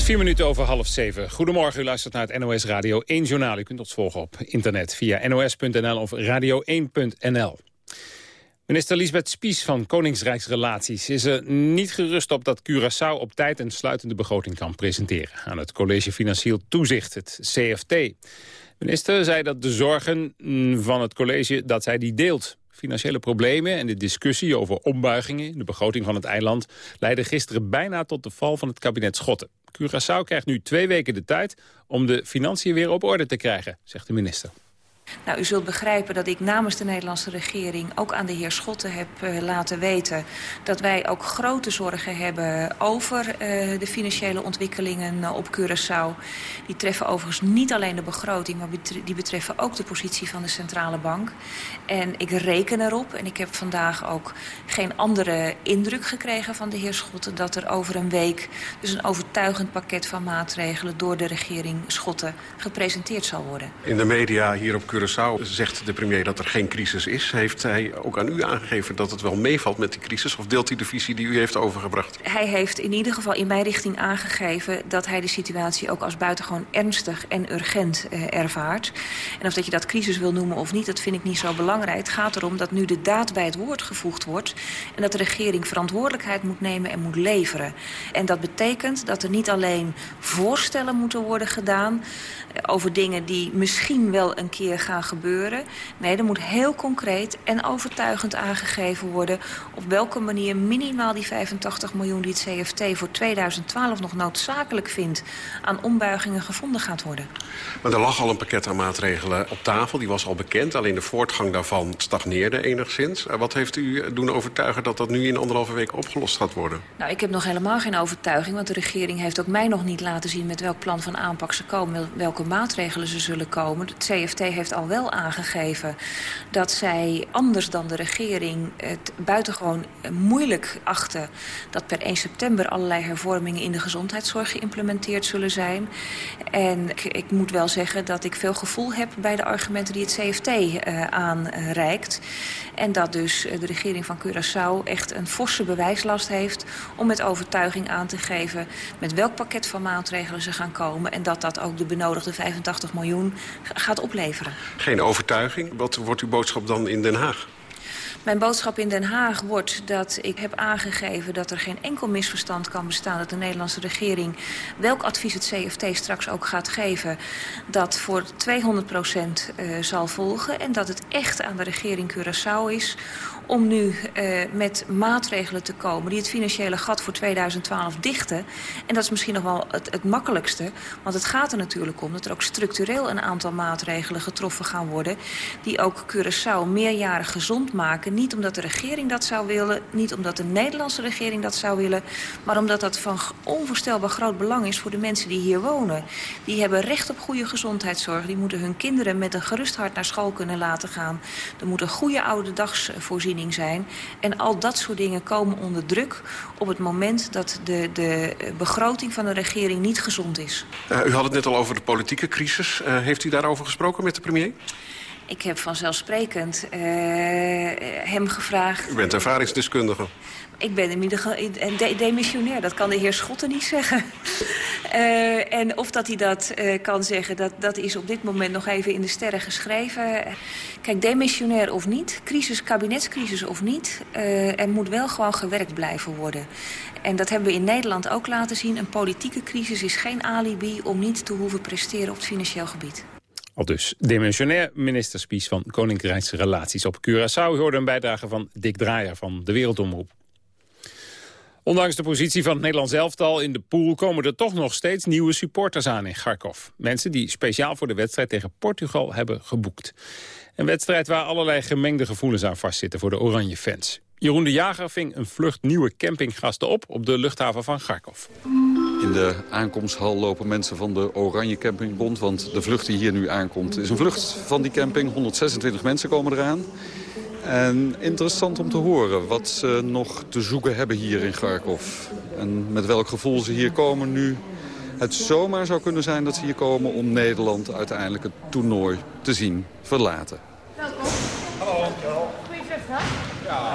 Vier minuten over half zeven. Goedemorgen, u luistert naar het NOS Radio 1 Journaal. U kunt ons volgen op internet via nos.nl of radio1.nl. Minister Lisbeth Spies van Koningsrijksrelaties is er niet gerust op dat Curaçao op tijd een sluitende begroting kan presenteren aan het College Financieel Toezicht, het CFT. Minister zei dat de zorgen van het college dat zij die deelt. Financiële problemen en de discussie over ombuigingen... in de begroting van het eiland... leidden gisteren bijna tot de val van het kabinet Schotten. Curaçao krijgt nu twee weken de tijd om de financiën weer op orde te krijgen, zegt de minister. Nou, u zult begrijpen dat ik namens de Nederlandse regering... ook aan de heer Schotten heb uh, laten weten... dat wij ook grote zorgen hebben over uh, de financiële ontwikkelingen uh, op Curaçao. Die treffen overigens niet alleen de begroting... maar die betreffen ook de positie van de centrale bank. En ik reken erop, en ik heb vandaag ook geen andere indruk gekregen van de heer Schotten... dat er over een week dus een overtuigend pakket van maatregelen... door de regering Schotten gepresenteerd zal worden. In de media hier op Curaçao Curaçao zegt de premier dat er geen crisis is. Heeft hij ook aan u aangegeven dat het wel meevalt met die crisis? Of deelt hij de visie die u heeft overgebracht? Hij heeft in ieder geval in mijn richting aangegeven... dat hij de situatie ook als buitengewoon ernstig en urgent eh, ervaart. En of dat je dat crisis wil noemen of niet, dat vind ik niet zo belangrijk. Het gaat erom dat nu de daad bij het woord gevoegd wordt... en dat de regering verantwoordelijkheid moet nemen en moet leveren. En dat betekent dat er niet alleen voorstellen moeten worden gedaan... Eh, over dingen die misschien wel een keer gaan gebeuren. Nee, er moet heel concreet en overtuigend aangegeven worden... op welke manier minimaal die 85 miljoen die het CFT voor 2012 nog noodzakelijk vindt... aan ombuigingen gevonden gaat worden. Maar er lag al een pakket aan maatregelen op tafel. Die was al bekend. Alleen de voortgang daarvan stagneerde enigszins. Eh, wat heeft u doen overtuigen dat dat nu in anderhalve week opgelost gaat worden? Nou, ik heb nog helemaal geen overtuiging. Want de regering heeft ook mij nog niet laten zien... met welk plan van aanpak ze komen, welke maatregelen ze zullen komen. Het CFT heeft al wel aangegeven dat zij anders dan de regering het buitengewoon moeilijk achten dat per 1 september allerlei hervormingen in de gezondheidszorg geïmplementeerd zullen zijn. En ik, ik moet wel zeggen dat ik veel gevoel heb bij de argumenten die het CFT uh, aanreikt. En dat dus de regering van Curaçao echt een forse bewijslast heeft om met overtuiging aan te geven met welk pakket van maatregelen ze gaan komen. En dat dat ook de benodigde 85 miljoen gaat opleveren. Geen overtuiging. Wat wordt uw boodschap dan in Den Haag? Mijn boodschap in Den Haag wordt dat ik heb aangegeven... dat er geen enkel misverstand kan bestaan dat de Nederlandse regering... welk advies het CFT straks ook gaat geven... dat voor 200 procent uh, zal volgen. En dat het echt aan de regering Curaçao is om nu uh, met maatregelen te komen... die het financiële gat voor 2012 dichten. En dat is misschien nog wel het, het makkelijkste. Want het gaat er natuurlijk om dat er ook structureel een aantal maatregelen getroffen gaan worden... die ook Curaçao meerjarig gezond maken. Niet omdat de regering dat zou willen, niet omdat de Nederlandse regering dat zou willen... maar omdat dat van onvoorstelbaar groot belang is voor de mensen die hier wonen. Die hebben recht op goede gezondheidszorg. Die moeten hun kinderen met een gerust hart naar school kunnen laten gaan. Er moet een goede oude dagsvoorziening zijn. En al dat soort dingen komen onder druk op het moment dat de, de begroting van de regering niet gezond is. Uh, u had het net al over de politieke crisis. Uh, heeft u daarover gesproken met de premier? Ik heb vanzelfsprekend uh, hem gevraagd... U bent ervaringsdeskundige. Ik ben inmiddels de demissionair, dat kan de heer Schotten niet zeggen. uh, en of dat hij dat uh, kan zeggen, dat, dat is op dit moment nog even in de sterren geschreven. Kijk, demissionair of niet, crisis, kabinetscrisis of niet... Uh, er moet wel gewoon gewerkt blijven worden. En dat hebben we in Nederland ook laten zien. Een politieke crisis is geen alibi om niet te hoeven presteren op het financieel gebied. Al dus demissionair minister Spies van Koninkrijkse Relaties op Curaçao. U hoorde een bijdrage van Dick Draaier van de Wereldomroep. Ondanks de positie van het Nederlands elftal in de pool... komen er toch nog steeds nieuwe supporters aan in Kharkov. Mensen die speciaal voor de wedstrijd tegen Portugal hebben geboekt. Een wedstrijd waar allerlei gemengde gevoelens aan vastzitten voor de oranje fans. Jeroen de Jager ving een vlucht nieuwe campinggasten op op de luchthaven van Kharkov. In de aankomsthal lopen mensen van de Oranje Campingbond... want de vlucht die hier nu aankomt is een vlucht van die camping. 126 mensen komen eraan. En interessant om te horen wat ze nog te zoeken hebben hier in Kharkov. En met welk gevoel ze hier komen nu. Het zomaar zou kunnen zijn dat ze hier komen om Nederland uiteindelijk het toernooi te zien verlaten. Welkom. Hallo.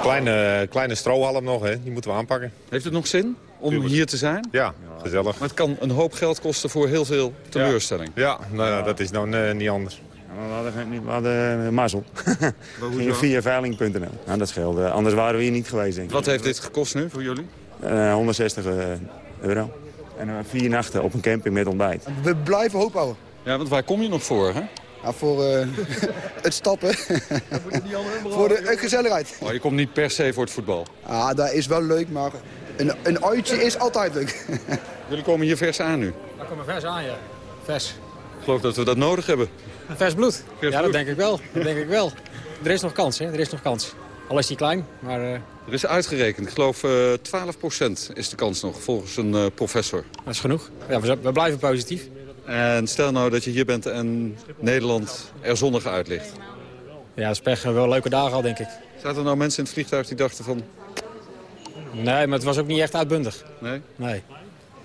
Kleine, kleine strohalm nog, hè. die moeten we aanpakken. Heeft het nog zin om hier te zijn? Ja, gezellig. Maar het kan een hoop geld kosten voor heel veel teleurstelling. Ja, ja nou, dat is nou uh, niet anders. We hadden, we hadden mazzel. Gingen via veiling.nl. Nou, dat scheelde. Anders waren we hier niet geweest, denk ik. Wat heeft dit gekost nu voor jullie? Uh, 160 uh, euro. En uh, vier nachten op een camping met ontbijt. We blijven hoop houden. Ja, want waar kom je nog voor, hè? Ja, voor eh, het stappen. voor de eh, gezelligheid. Maar je komt niet per se voor het voetbal. Ah, dat is wel leuk, maar een, een uitje is altijd leuk. Jullie komen hier vers aan nu. We komen vers aan, ja. Vers. Ik geloof dat we dat nodig hebben. Vers bloed. ja, dat denk ik wel. Dat denk ik wel. Er is nog kans, hè. Er is nog kans. Al is die klein, maar... Uh... Er is uitgerekend. Ik geloof uh, 12% is de kans nog, volgens een uh, professor. Dat is genoeg. Ja, we, we, blijven positief. En stel nou dat je hier bent en Nederland er zonnig uit ligt. Ja, dat is pech. Wel leuke dagen al, denk ik. Zaten er nou mensen in het vliegtuig die dachten van... Nee, maar het was ook niet echt uitbundig. Nee? Nee.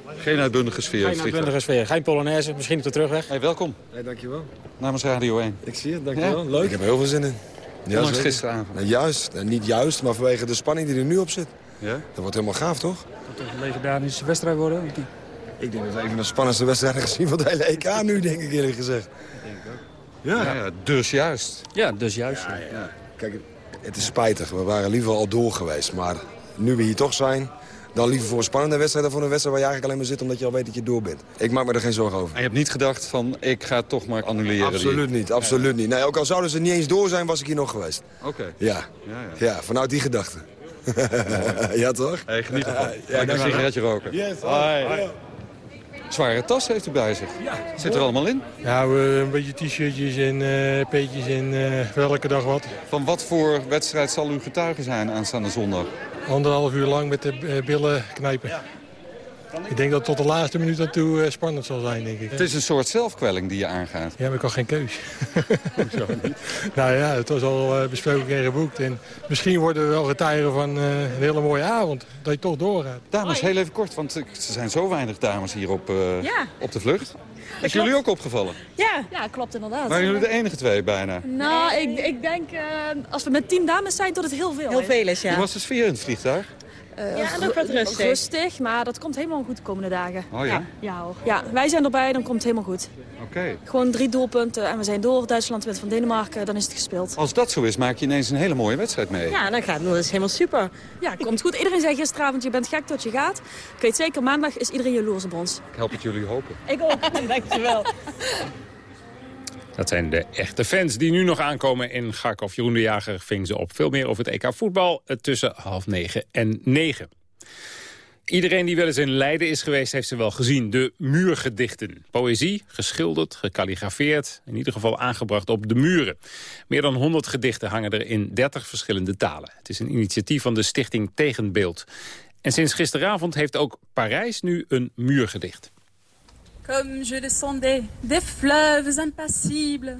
Geen uitbundige sfeer. Geen uitbundige sfeer. Geen Polonaise. Misschien op de terugweg. Hey, welkom. Hey, dankjewel. Namens Radio 1. Ik zie het, dankjewel. Ja? Leuk. Ik heb er heel veel zin in. Ja, Ondanks gisteravond. Nou, juist. En niet juist, maar vanwege de spanning die er nu op zit. Ja? Dat wordt helemaal gaaf, toch? Kan toch een legendarische wedstrijd worden? Ik denk dat we een van de spannendste wedstrijden gezien van de hele EK nu, denk ik eerlijk gezegd. Ik denk ook. Ja. ja, ja dus juist. Ja, dus juist. Ja, ja. Kijk, het is spijtig. We waren liever al door geweest. Maar nu we hier toch zijn, dan liever voor een spannende wedstrijd... dan voor een wedstrijd waar je eigenlijk alleen maar zit omdat je al weet dat je door bent. Ik maak me er geen zorgen over. En je hebt niet gedacht van, ik ga toch maar annuleren? Absoluut die... niet, absoluut niet. Nee, ook al zouden ze niet eens door zijn, was ik hier nog geweest. Oké. Ja. Ja, ja. ja, vanuit die gedachte. ja, toch? Hey, geniet ervan. Ja, ik een sigaretje roken. Yes, Hoi. Zware tas heeft u bij zich. Ja. Zit er allemaal in? Nou, uh, een beetje t-shirtjes en uh, peetjes en uh, welke dag wat. Van wat voor wedstrijd zal u getuige zijn aanstaande zondag? Anderhalf uur lang met de billen knijpen. Ja. Ik denk dat het tot de laatste minuut aan toe spannend zal zijn, denk ik. Het is een soort zelfkwelling die je aangaat. Ja, maar ik had geen keus. nou ja, het was al besproken en geboekt. En misschien worden we wel getuigen van een hele mooie avond. Dat je toch doorgaat. Dames, heel even kort, want er zijn zo weinig dames hier op, uh, ja. op de vlucht. Is jullie ook opgevallen? Ja, ja klopt inderdaad. Waren jullie de enige twee bijna? Nou, ik, ik denk, uh, als we met tien dames zijn, dat het heel veel Heel veel is, ja. Hoe was de sfeer in het vliegtuig? Uh, ja, en ook wat rustig. Rustig, maar dat komt helemaal goed de komende dagen. Oh ja? Ja, ja, hoor. ja wij zijn erbij, dan komt het helemaal goed. Oké. Okay. Gewoon drie doelpunten en we zijn door. Duitsland wint van Denemarken, dan is het gespeeld. Als dat zo is, maak je ineens een hele mooie wedstrijd mee. Ja, dan gaat, dat is helemaal super. Ja, komt goed. Iedereen zei gisteravond, je bent gek tot je gaat. Ik weet zeker, maandag is iedereen jaloers op ons. Ik help het jullie hopen. Ik ook, dankjewel. Dat zijn de echte fans die nu nog aankomen in Garkov. Jeroen de Jager ving ze op. Veel meer over het EK voetbal tussen half negen en negen. Iedereen die wel eens in Leiden is geweest, heeft ze wel gezien. De muurgedichten. Poëzie, geschilderd, gekalligrafeerd. In ieder geval aangebracht op de muren. Meer dan 100 gedichten hangen er in 30 verschillende talen. Het is een initiatief van de stichting Tegenbeeld. En sinds gisteravond heeft ook Parijs nu een muurgedicht. Comme je descendais des fleuves impassibles,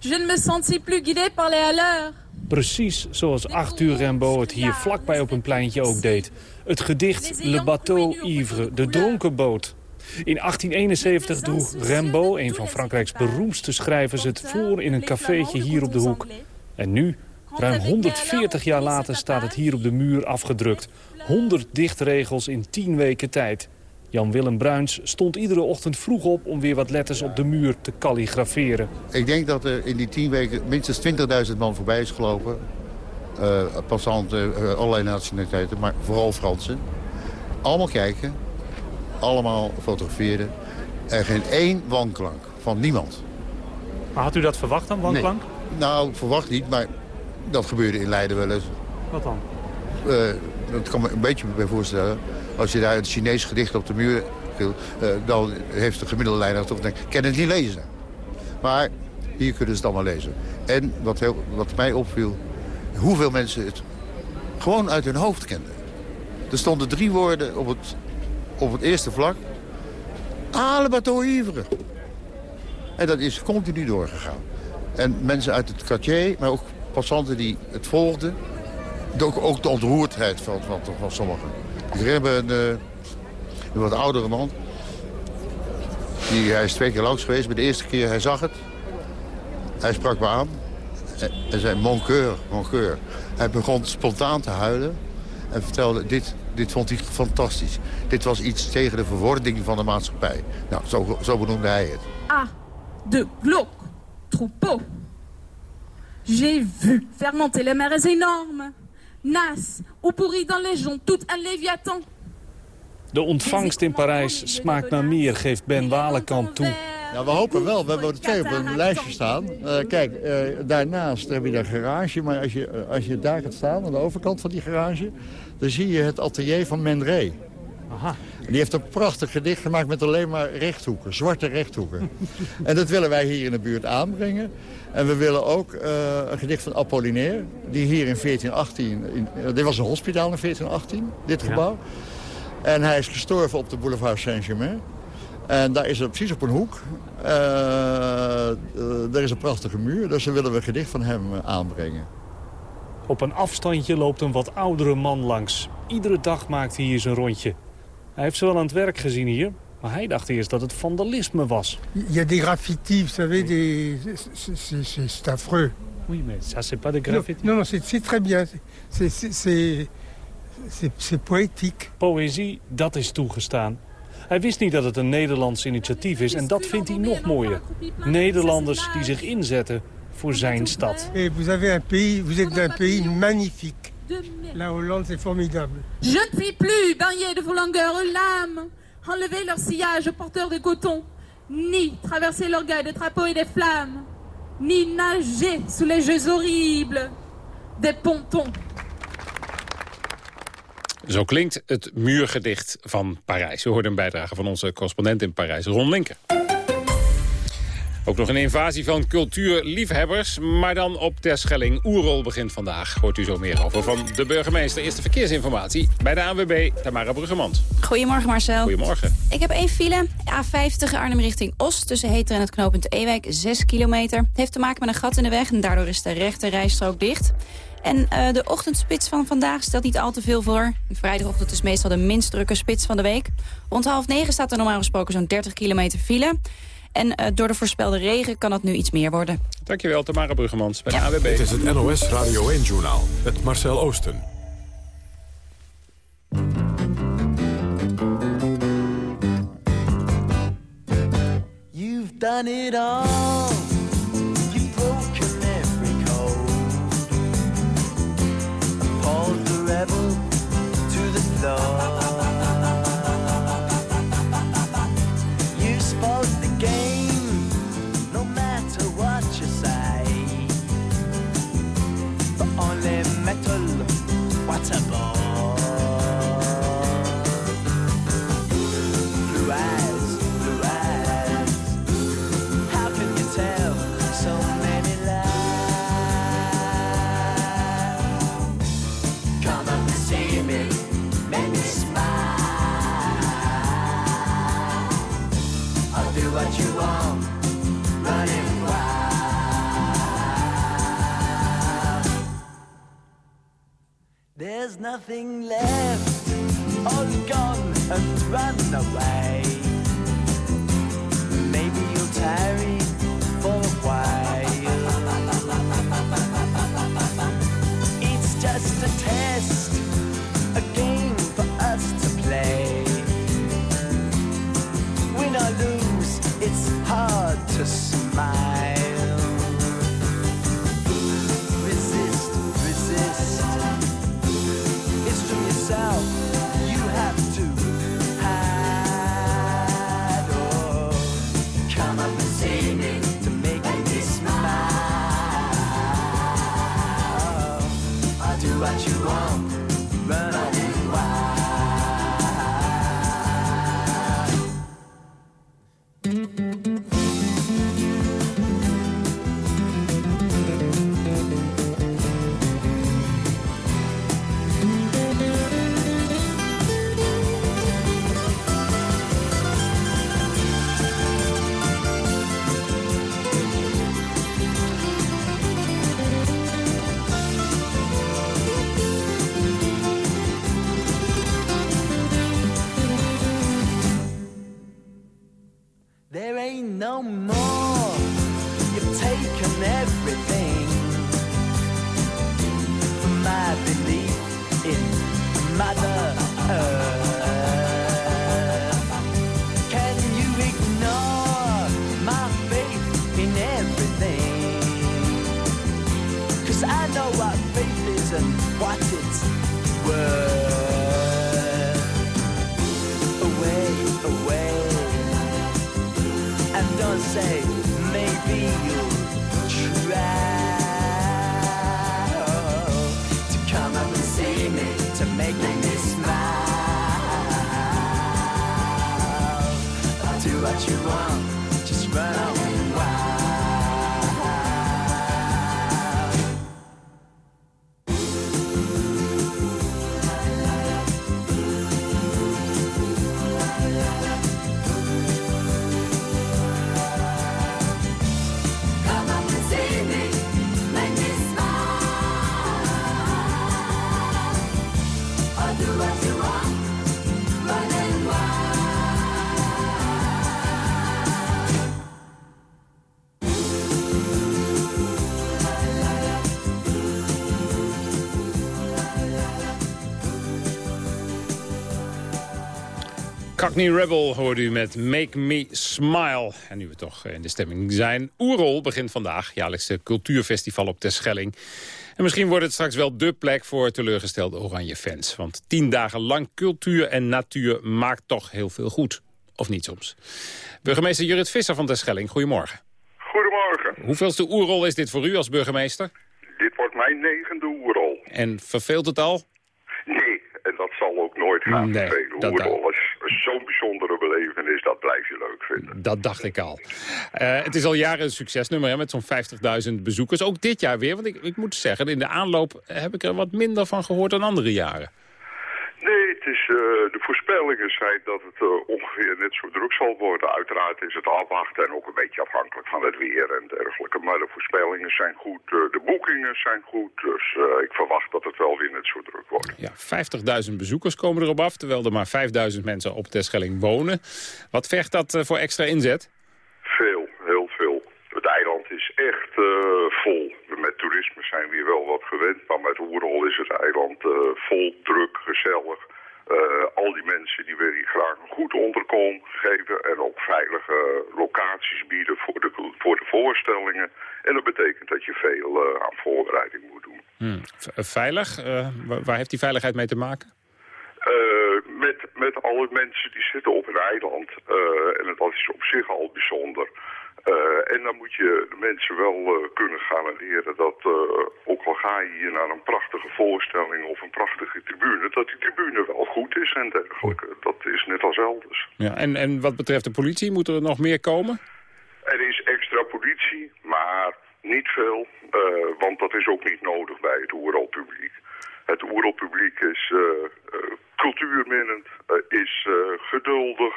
je ne me sentis plus guidé par les haleurs. Precies zoals Arthur Rimbaud het hier vlakbij op een pleintje ook deed. Het gedicht Le Bateau Ivre, de dronken boot. In 1871 droeg Rimbaud, een van Frankrijks beroemdste schrijvers, het voor in een cafeetje hier op de hoek. En nu, ruim 140 jaar later, staat het hier op de muur afgedrukt. 100 dichtregels in 10 weken tijd. Jan-Willem Bruins stond iedere ochtend vroeg op om weer wat letters op de muur te kalligraferen. Ik denk dat er in die tien weken minstens 20.000 man voorbij is gelopen. Uh, passanten, uh, allerlei nationaliteiten, maar vooral Fransen. Allemaal kijken, allemaal fotograferen. En geen één wanklank van niemand. Maar had u dat verwacht dan, wanklank? Nee. Nou, verwacht niet, maar dat gebeurde in Leiden wel eens. Wat dan? Uh, dat kan me een beetje bij voorstellen. Als je daar het Chinees gedicht op de muur wil, uh, dan heeft de gemiddelde leider toch denk ik kan het niet lezen. Maar hier kunnen ze het allemaal lezen. En wat, heel, wat mij opviel, hoeveel mensen het gewoon uit hun hoofd kenden. Er stonden drie woorden op het, op het eerste vlak. Le bateau ivre. En dat is continu doorgegaan. En mensen uit het quartier, maar ook passanten die het volgden. Ook, de ontroerdheid van, van sommigen. Ik herinner een, uh, een wat oudere man. Die, hij is twee keer langs geweest. Bij de eerste keer, hij zag het. Hij sprak me aan. En zei, mon coeur, mon coeur. Hij begon spontaan te huilen. En vertelde, dit, dit vond hij fantastisch. Dit was iets tegen de verwording van de maatschappij. Nou, zo, zo benoemde hij het. Ah, de glok, troupeau. J'ai vu fermenter les mers énormes. Nas, ou pourri dans les joncs, tout un léviathan. De ontvangst in Parijs smaakt naar meer, geeft Ben Walenkamp toe. Ja, we hopen wel. We hebben er twee op een lijstje staan. Uh, kijk, uh, daarnaast heb je een garage. Maar als je, als je daar gaat staan, aan de overkant van die garage... dan zie je het atelier van Men Ray. Aha. Die heeft een prachtig gedicht gemaakt met alleen maar rechthoeken, zwarte rechthoeken. en dat willen wij hier in de buurt aanbrengen. En we willen ook uh, een gedicht van Apollinaire, die hier in 1418... In, dit was een hospitaal in 1418, dit gebouw. En hij is gestorven op de boulevard Saint-Germain. En daar is het precies op een hoek. Uh, uh, er is een prachtige muur, dus daar willen we een gedicht van hem aanbrengen. Op een afstandje loopt een wat oudere man langs. Iedere dag maakt hij hier zijn rondje. Hij heeft ze wel aan het werk gezien hier, maar hij dacht eerst dat het vandalisme was. Il y a des graffitis, vous savez, des... c'est affreux. Oui, mais ça c'est pas des graffitis. Non, non, c'est très bien. C'est poëtiek. Poëzie, dat is toegestaan. Hij wist niet dat het een Nederlands initiatief is en dat vindt hij nog mooier. Nederlanders die zich inzetten voor zijn stad. Vous avez un pays, vous êtes un pays magnifique. La Hollande, c'est formidable. Je ne puis plus baigner de vos longueurs l'âme, enlever leur sillage porteur de coton, ni traverser l'orgueil des drapeaux et des flammes, ni nager sous les jeux horribles des pontons. Zo klinkt het muurgedicht van Parijs. We hoorden een bijdrage van onze correspondent in Parijs, Ron Linker. Ook nog een invasie van cultuurliefhebbers, maar dan op Terschelling. Oerol begint vandaag. Hoort u zo meer over van de burgemeester. Eerste verkeersinformatie bij de ANWB, Tamara Bruggemans. Goedemorgen Marcel. Goedemorgen. Ik heb één file, A50 Arnhem richting Oost... tussen Heter en het knooppunt Ewijk, 6 kilometer. Het heeft te maken met een gat in de weg en daardoor is de rechte rijstrook dicht. En uh, de ochtendspits van vandaag stelt niet al te veel voor. Vrijdagochtend is meestal de minst drukke spits van de week. Rond half negen staat er normaal gesproken zo'n 30 kilometer file... En uh, door de voorspelde regen kan het nu iets meer worden. Dankjewel, Tamara Bruggemans bij ja. de AWB. Dit is het NOS Radio 1-journaal met Marcel Oosten. You've done it all. You've broken every code. Appalled the rebel to the floor. Nothing left, Cockney Rebel hoorde u met Make Me Smile. En nu we toch in de stemming zijn. Oerol begint vandaag, jaarlijkse cultuurfestival op Terschelling. En misschien wordt het straks wel dé plek voor teleurgestelde oranje fans. Want tien dagen lang cultuur en natuur maakt toch heel veel goed. Of niet soms. Burgemeester Jurrit Visser van Terschelling, goedemorgen. Goedemorgen. Hoeveelste oerol is dit voor u als burgemeester? Dit wordt mijn negende oerol. En verveelt het al? Nee, en dat zal ook nooit gaan Nee, vervelen. is zo'n bijzondere belevenis, dat blijf je leuk vinden. Dat dacht ik al. Eh, het is al jaren een succesnummer hè, met zo'n 50.000 bezoekers. Ook dit jaar weer, want ik, ik moet zeggen... in de aanloop heb ik er wat minder van gehoord dan andere jaren. Het is, eh, de voorspellingen zijn dat het eh, ongeveer net zo druk zal worden. Uiteraard is het afwachten en ook een beetje afhankelijk van het weer en dergelijke. Maar de voorspellingen zijn goed, eh, de boekingen zijn goed. Dus ik verwacht dat het wel weer net zo druk wordt. Ja, 50.000 bezoekers komen erop af, terwijl er maar 5.000 mensen op Terschelling wonen. Wat vergt dat voor extra inzet? Veel, heel veel. Het eiland is echt vol. Met toerisme zijn we hier wel wat gewend, maar met Oerol is het eiland vol, druk, gezellig. Eh, al die mensen die willen hier graag een goed onderkomen geven en ook veilige locaties bieden voor de, voor de voorstellingen. En dat betekent dat je veel eh, aan voorbereiding moet doen. Hmm. V- Veilig? Eh, waar, heeft die veiligheid mee te maken? Eh, met, met alle mensen die zitten op een eiland. eh, en dat is op zich al bijzonder. Eh, en dan moet je de mensen wel eh, kunnen garanderen dat, eh, ook al ga je hier naar een prachtige voorstelling of een prachtige tribune, dat die tribune wel goed is en dergelijke. Dat is net als elders. Ja, en, en wat betreft de politie, moet er nog meer komen? Er is extra politie, maar niet veel, want dat is ook niet nodig bij het oeralpubliek. Het oeralpubliek is cultuurminnend, is geduldig,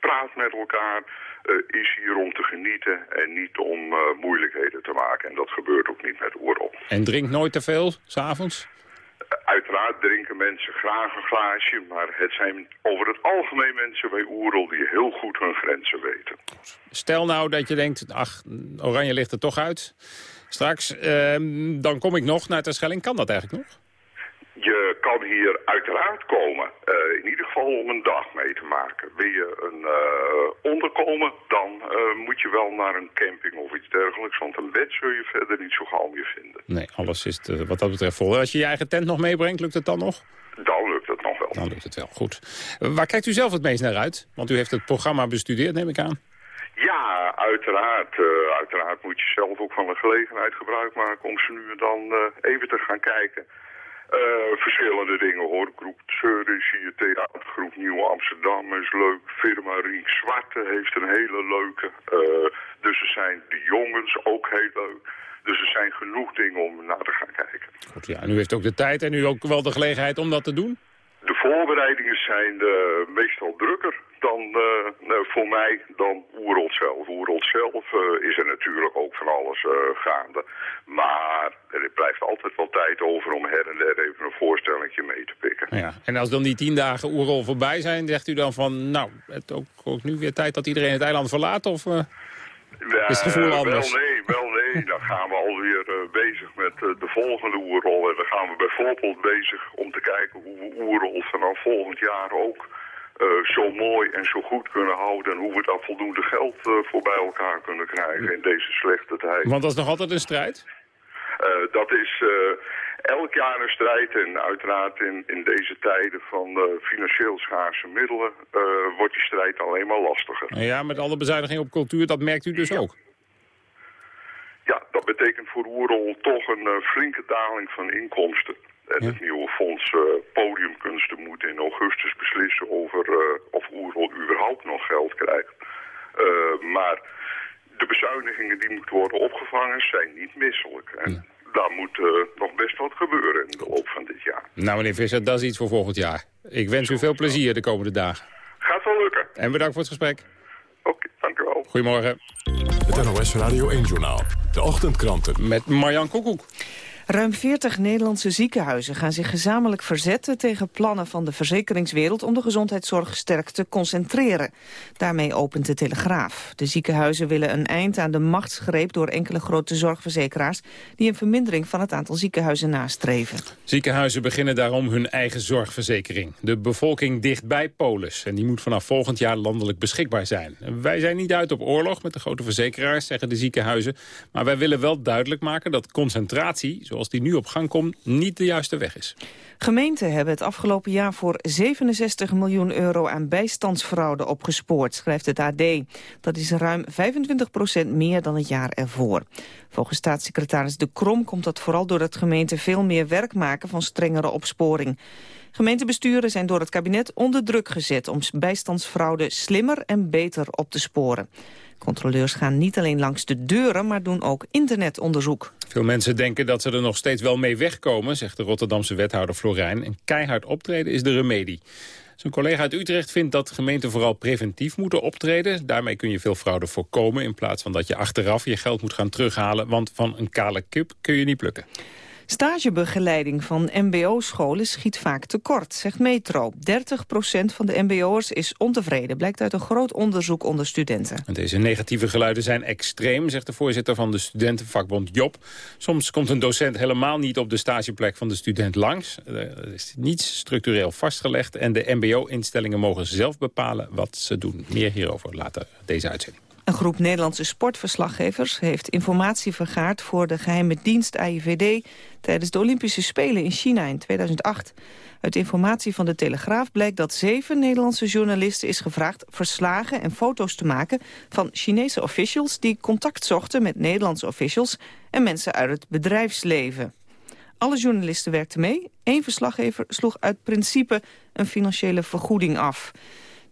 praat met elkaar, eh, is hier om te genieten en niet om eh, moeilijkheden te maken. En dat gebeurt ook niet met oeral. En drinkt nooit te veel, s'avonds? Uiteraard drinken mensen graag een glaasje, maar het zijn over het algemeen mensen bij Oerol die heel goed hun grenzen weten. Stel nou dat je denkt, ach, oranje ligt er toch uit. Straks, ehm, dan kom ik nog naar Terschelling. Kan dat eigenlijk nog? Je kan hier uiteraard komen, eh, in ieder geval om een dag mee te maken. Wil je een eh, onderkomen, dan eh, moet je wel naar een camping of iets dergelijks. Want een bed zul je verder niet zo gauw meer vinden. Nee, alles is eh, wat dat betreft vol. Als je je eigen tent nog meebrengt, lukt het dan nog? Dan lukt het nog wel. Dan lukt het wel, goed. Waar kijkt u zelf het meest naar uit? Want u heeft het programma bestudeerd, neem ik aan. Ja, uiteraard. uiteraard moet je zelf ook van de gelegenheid gebruik maken om ze nu en dan even te gaan kijken. Eh, verschillende dingen hoor. Groep Tseur is hier, theatergroep Nieuw Amsterdam is leuk. Firma Riek Zwarte heeft een hele leuke. Eh, dus er zijn de jongens ook heel leuk. Dus er zijn genoeg dingen om naar te gaan kijken. Goed, ja. En u heeft ook de tijd en u ook wel de gelegenheid om dat te doen? De voorbereidingen zijn eh, meestal drukker dan eh, nou, voor mij dan Oerol zelf. Oerol zelf eh, is er natuurlijk ook van alles eh, gaande. Maar er blijft altijd wel tijd over om her en der even een voorstellingje mee te pikken. Ja. En als dan die tien dagen oerrol voorbij zijn, zegt u dan van... nou, het ook, ook nu weer tijd dat iedereen het eiland verlaat? Of eh, is het gevoel Eh, anders? Wel nee, wel nee. Dan gaan we alweer eh, bezig met eh, de volgende oerrol. En dan gaan we bijvoorbeeld bezig om te kijken hoe we oerrol vanaf volgend jaar ook eh, zo mooi en zo goed kunnen houden. En hoe we daar voldoende geld voor bij elkaar kunnen krijgen in deze slechte tijd. Want dat is nog altijd een strijd? Dat is elk jaar een strijd en uiteraard in, in deze tijden van eh, financieel schaarse middelen wordt die strijd alleen maar lastiger. Ja, met alle bezuinigingen op cultuur, dat merkt u dus ook. Ja, dat betekent voor Oerol toch een eh, flinke daling van inkomsten. En het nieuwe fonds eh, Podiumkunsten moet in augustus beslissen over eh, of Oerol überhaupt nog geld krijgt. Eh, maar de bezuinigingen die moeten worden opgevangen zijn niet misselijk. En daar moet nog best wat gebeuren in de loop van dit jaar. Nou, meneer Visser, dat is iets voor volgend jaar. Ik wens u veel plezier de komende dagen. Gaat wel lukken. En bedankt voor het gesprek. Oké, dank u wel. Goedemorgen. Het NOS Radio 1-journaal. De ochtendkranten. Met Marjan Koekoek. Ruim 40 Nederlandse ziekenhuizen gaan zich gezamenlijk verzetten tegen plannen van de verzekeringswereld om de gezondheidszorg sterk te concentreren. Daarmee opent de Telegraaf. De ziekenhuizen willen een eind aan de machtsgreep door enkele grote zorgverzekeraars die een vermindering van het aantal ziekenhuizen nastreven. Ziekenhuizen beginnen daarom hun eigen zorgverzekering. De bevolking dicht bij polis. En die moet vanaf volgend jaar landelijk beschikbaar zijn. Wij zijn niet uit op oorlog met de grote verzekeraars, zeggen de ziekenhuizen. Maar wij willen wel duidelijk maken dat concentratie, zoals die nu op gang komt, niet de juiste weg is. Gemeenten hebben het afgelopen jaar voor 67 miljoen euro aan bijstandsfraude opgespoord, schrijft het AD. Dat is ruim 25 procent meer dan het jaar ervoor. Volgens staatssecretaris De Krom komt dat vooral doordat gemeenten veel meer werk maken van strengere opsporing. Gemeentebesturen zijn door het kabinet onder druk gezet om bijstandsfraude slimmer en beter op te sporen. Controleurs gaan niet alleen langs de deuren, maar doen ook internetonderzoek. Veel mensen denken dat ze er nog steeds wel mee wegkomen, zegt de Rotterdamse wethouder Florijn. En keihard optreden is de remedie. Zijn collega uit Utrecht vindt dat gemeenten vooral preventief moeten optreden. Daarmee kun je veel fraude voorkomen in plaats van dat je achteraf je geld moet gaan terughalen. Want van een kale kip kun je niet plukken. Stagebegeleiding van mbo-scholen schiet vaak tekort, zegt Metro. 30% van de mbo'ers is ontevreden, blijkt uit een groot onderzoek onder studenten. En Deze negatieve geluiden zijn extreem, zegt de voorzitter van de studentenvakbond Job. Soms komt een docent helemaal niet op de stageplek van de student langs. Er is niets structureel vastgelegd en de mbo-instellingen mogen zelf bepalen wat ze doen. Meer hierover later deze uitzending. Een groep Nederlandse sportverslaggevers heeft informatie vergaard voor de geheime dienst AIVD tijdens de Olympische Spelen in China in 2008. Uit informatie van de Telegraaf blijkt dat zeven Nederlandse journalisten is gevraagd verslagen en foto's te maken van Chinese officials die contact zochten met Nederlandse officials en mensen uit het bedrijfsleven. Alle journalisten werkten mee. Eén verslaggever sloeg uit principe een financiële vergoeding af.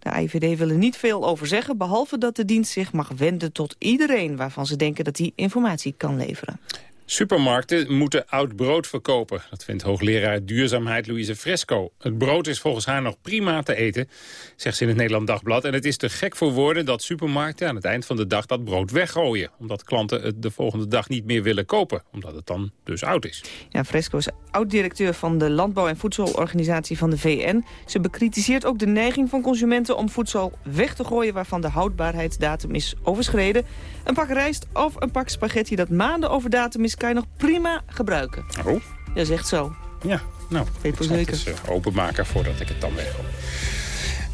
De AIVD wil er niet veel over zeggen, behalve dat de dienst zich mag wenden tot iedereen waarvan ze denken dat hij informatie kan leveren. Supermarkten moeten oud brood verkopen. Dat vindt hoogleraar duurzaamheid Louise Fresco. Het brood is volgens haar nog prima te eten, zegt ze in het Nederland Dagblad. En het is te gek voor woorden dat supermarkten aan het eind van de dag dat brood weggooien. Omdat klanten het de volgende dag niet meer willen kopen. Omdat het dan dus oud is. Ja, Fresco is oud-directeur van de Landbouw- en Voedselorganisatie van de VN. Ze bekritiseert ook de neiging van consumenten om voedsel weg te gooien... waarvan de houdbaarheidsdatum is overschreden. Een pak rijst of een pak spaghetti dat maanden over datum is... kan je nog prima gebruiken. Oh? Dat is echt zo. Ja, nou, Weet het eens eh, openmaken voordat ik het dan weggooi.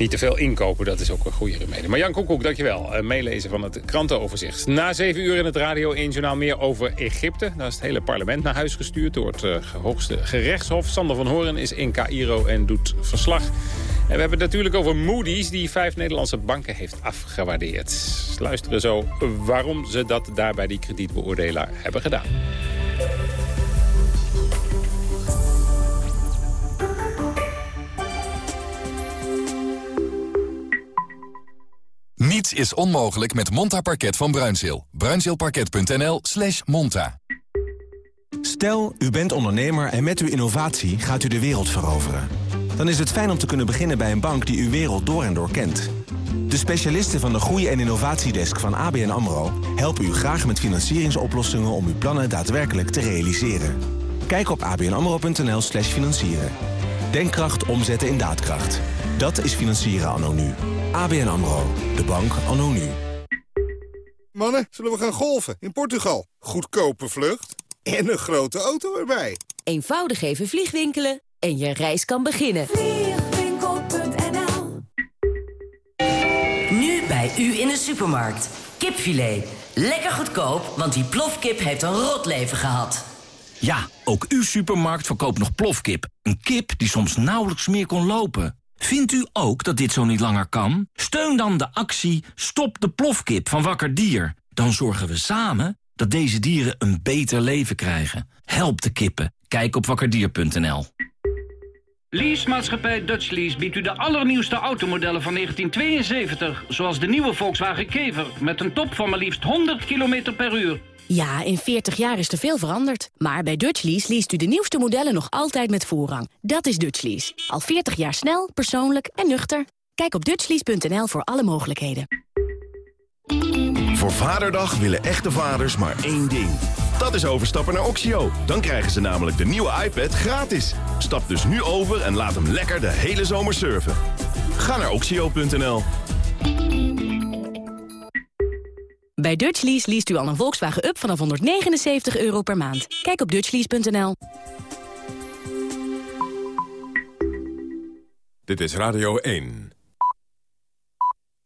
Niet te veel inkopen, dat is ook een goede remedie. Maar Jan Koekoek, dankjewel. Uh, meelezen van het krantenoverzicht. Na zeven uur in het Radio 1 Journaal meer over Egypte. Daar is het hele parlement naar huis gestuurd door het uh, hoogste gerechtshof. Sander van Horen is in Cairo en doet verslag. En we hebben het natuurlijk over Moody's, die vijf Nederlandse banken heeft afgewaardeerd. Luisteren zo waarom ze dat daar bij die kredietbeoordelaar hebben gedaan. Niets is onmogelijk met Monta Parket van Bruinzeel. Bruinzeelparket.nl slash monta. Stel, u bent ondernemer en met uw innovatie gaat u de wereld veroveren. Dan is het fijn om te kunnen beginnen bij een bank die uw wereld door en door kent. De specialisten van de Groei- en Innovatiedesk van ABN AMRO... helpen u graag met financieringsoplossingen om uw plannen daadwerkelijk te realiseren. Kijk op abnamro.nl slash financieren. Denkkracht omzetten in daadkracht. Dat is financieren anno nu. ABN AMRO. De bank anno nu. Mannen, zullen we gaan golfen in Portugal? Goedkope vlucht en een grote auto erbij. Eenvoudig even vliegwinkelen en je reis kan beginnen. Vliegwinkel.nl Nu bij u in de supermarkt. Kipfilet. Lekker goedkoop, want die plofkip heeft een rot leven gehad. Ja, ook uw supermarkt verkoopt nog plofkip. Een kip die soms nauwelijks meer kon lopen. Vindt u ook dat dit zo niet langer kan? Steun dan de actie Stop de plofkip van Wakker Dier. Dan zorgen we samen dat deze dieren een beter leven krijgen. Help de kippen. Kijk op wakkerdier.nl. Leasemaatschappij Dutch Lease biedt u de allernieuwste automodellen van 1972... zoals de nieuwe Volkswagen Kever met een top van maar liefst 100 km per uur. Ja, in 40 jaar is er veel veranderd. Maar bij Dutch Lease leest u de nieuwste modellen nog altijd met voorrang. Dat is Dutch Lease. Al 40 jaar snel, persoonlijk en nuchter. Kijk op dutchlease.nl voor alle mogelijkheden. Voor Vaderdag willen echte vaders maar één ding. Dat is overstappen naar Oxio. Dan krijgen ze namelijk de nieuwe iPad gratis. Stap dus nu over en laat hem lekker de hele zomer surfen. Ga naar oxio.nl. Bij Dutch Lease leest u al een Volkswagen Up vanaf 179 euro per maand. Kijk op dutchlease.nl. Dit is Radio 1.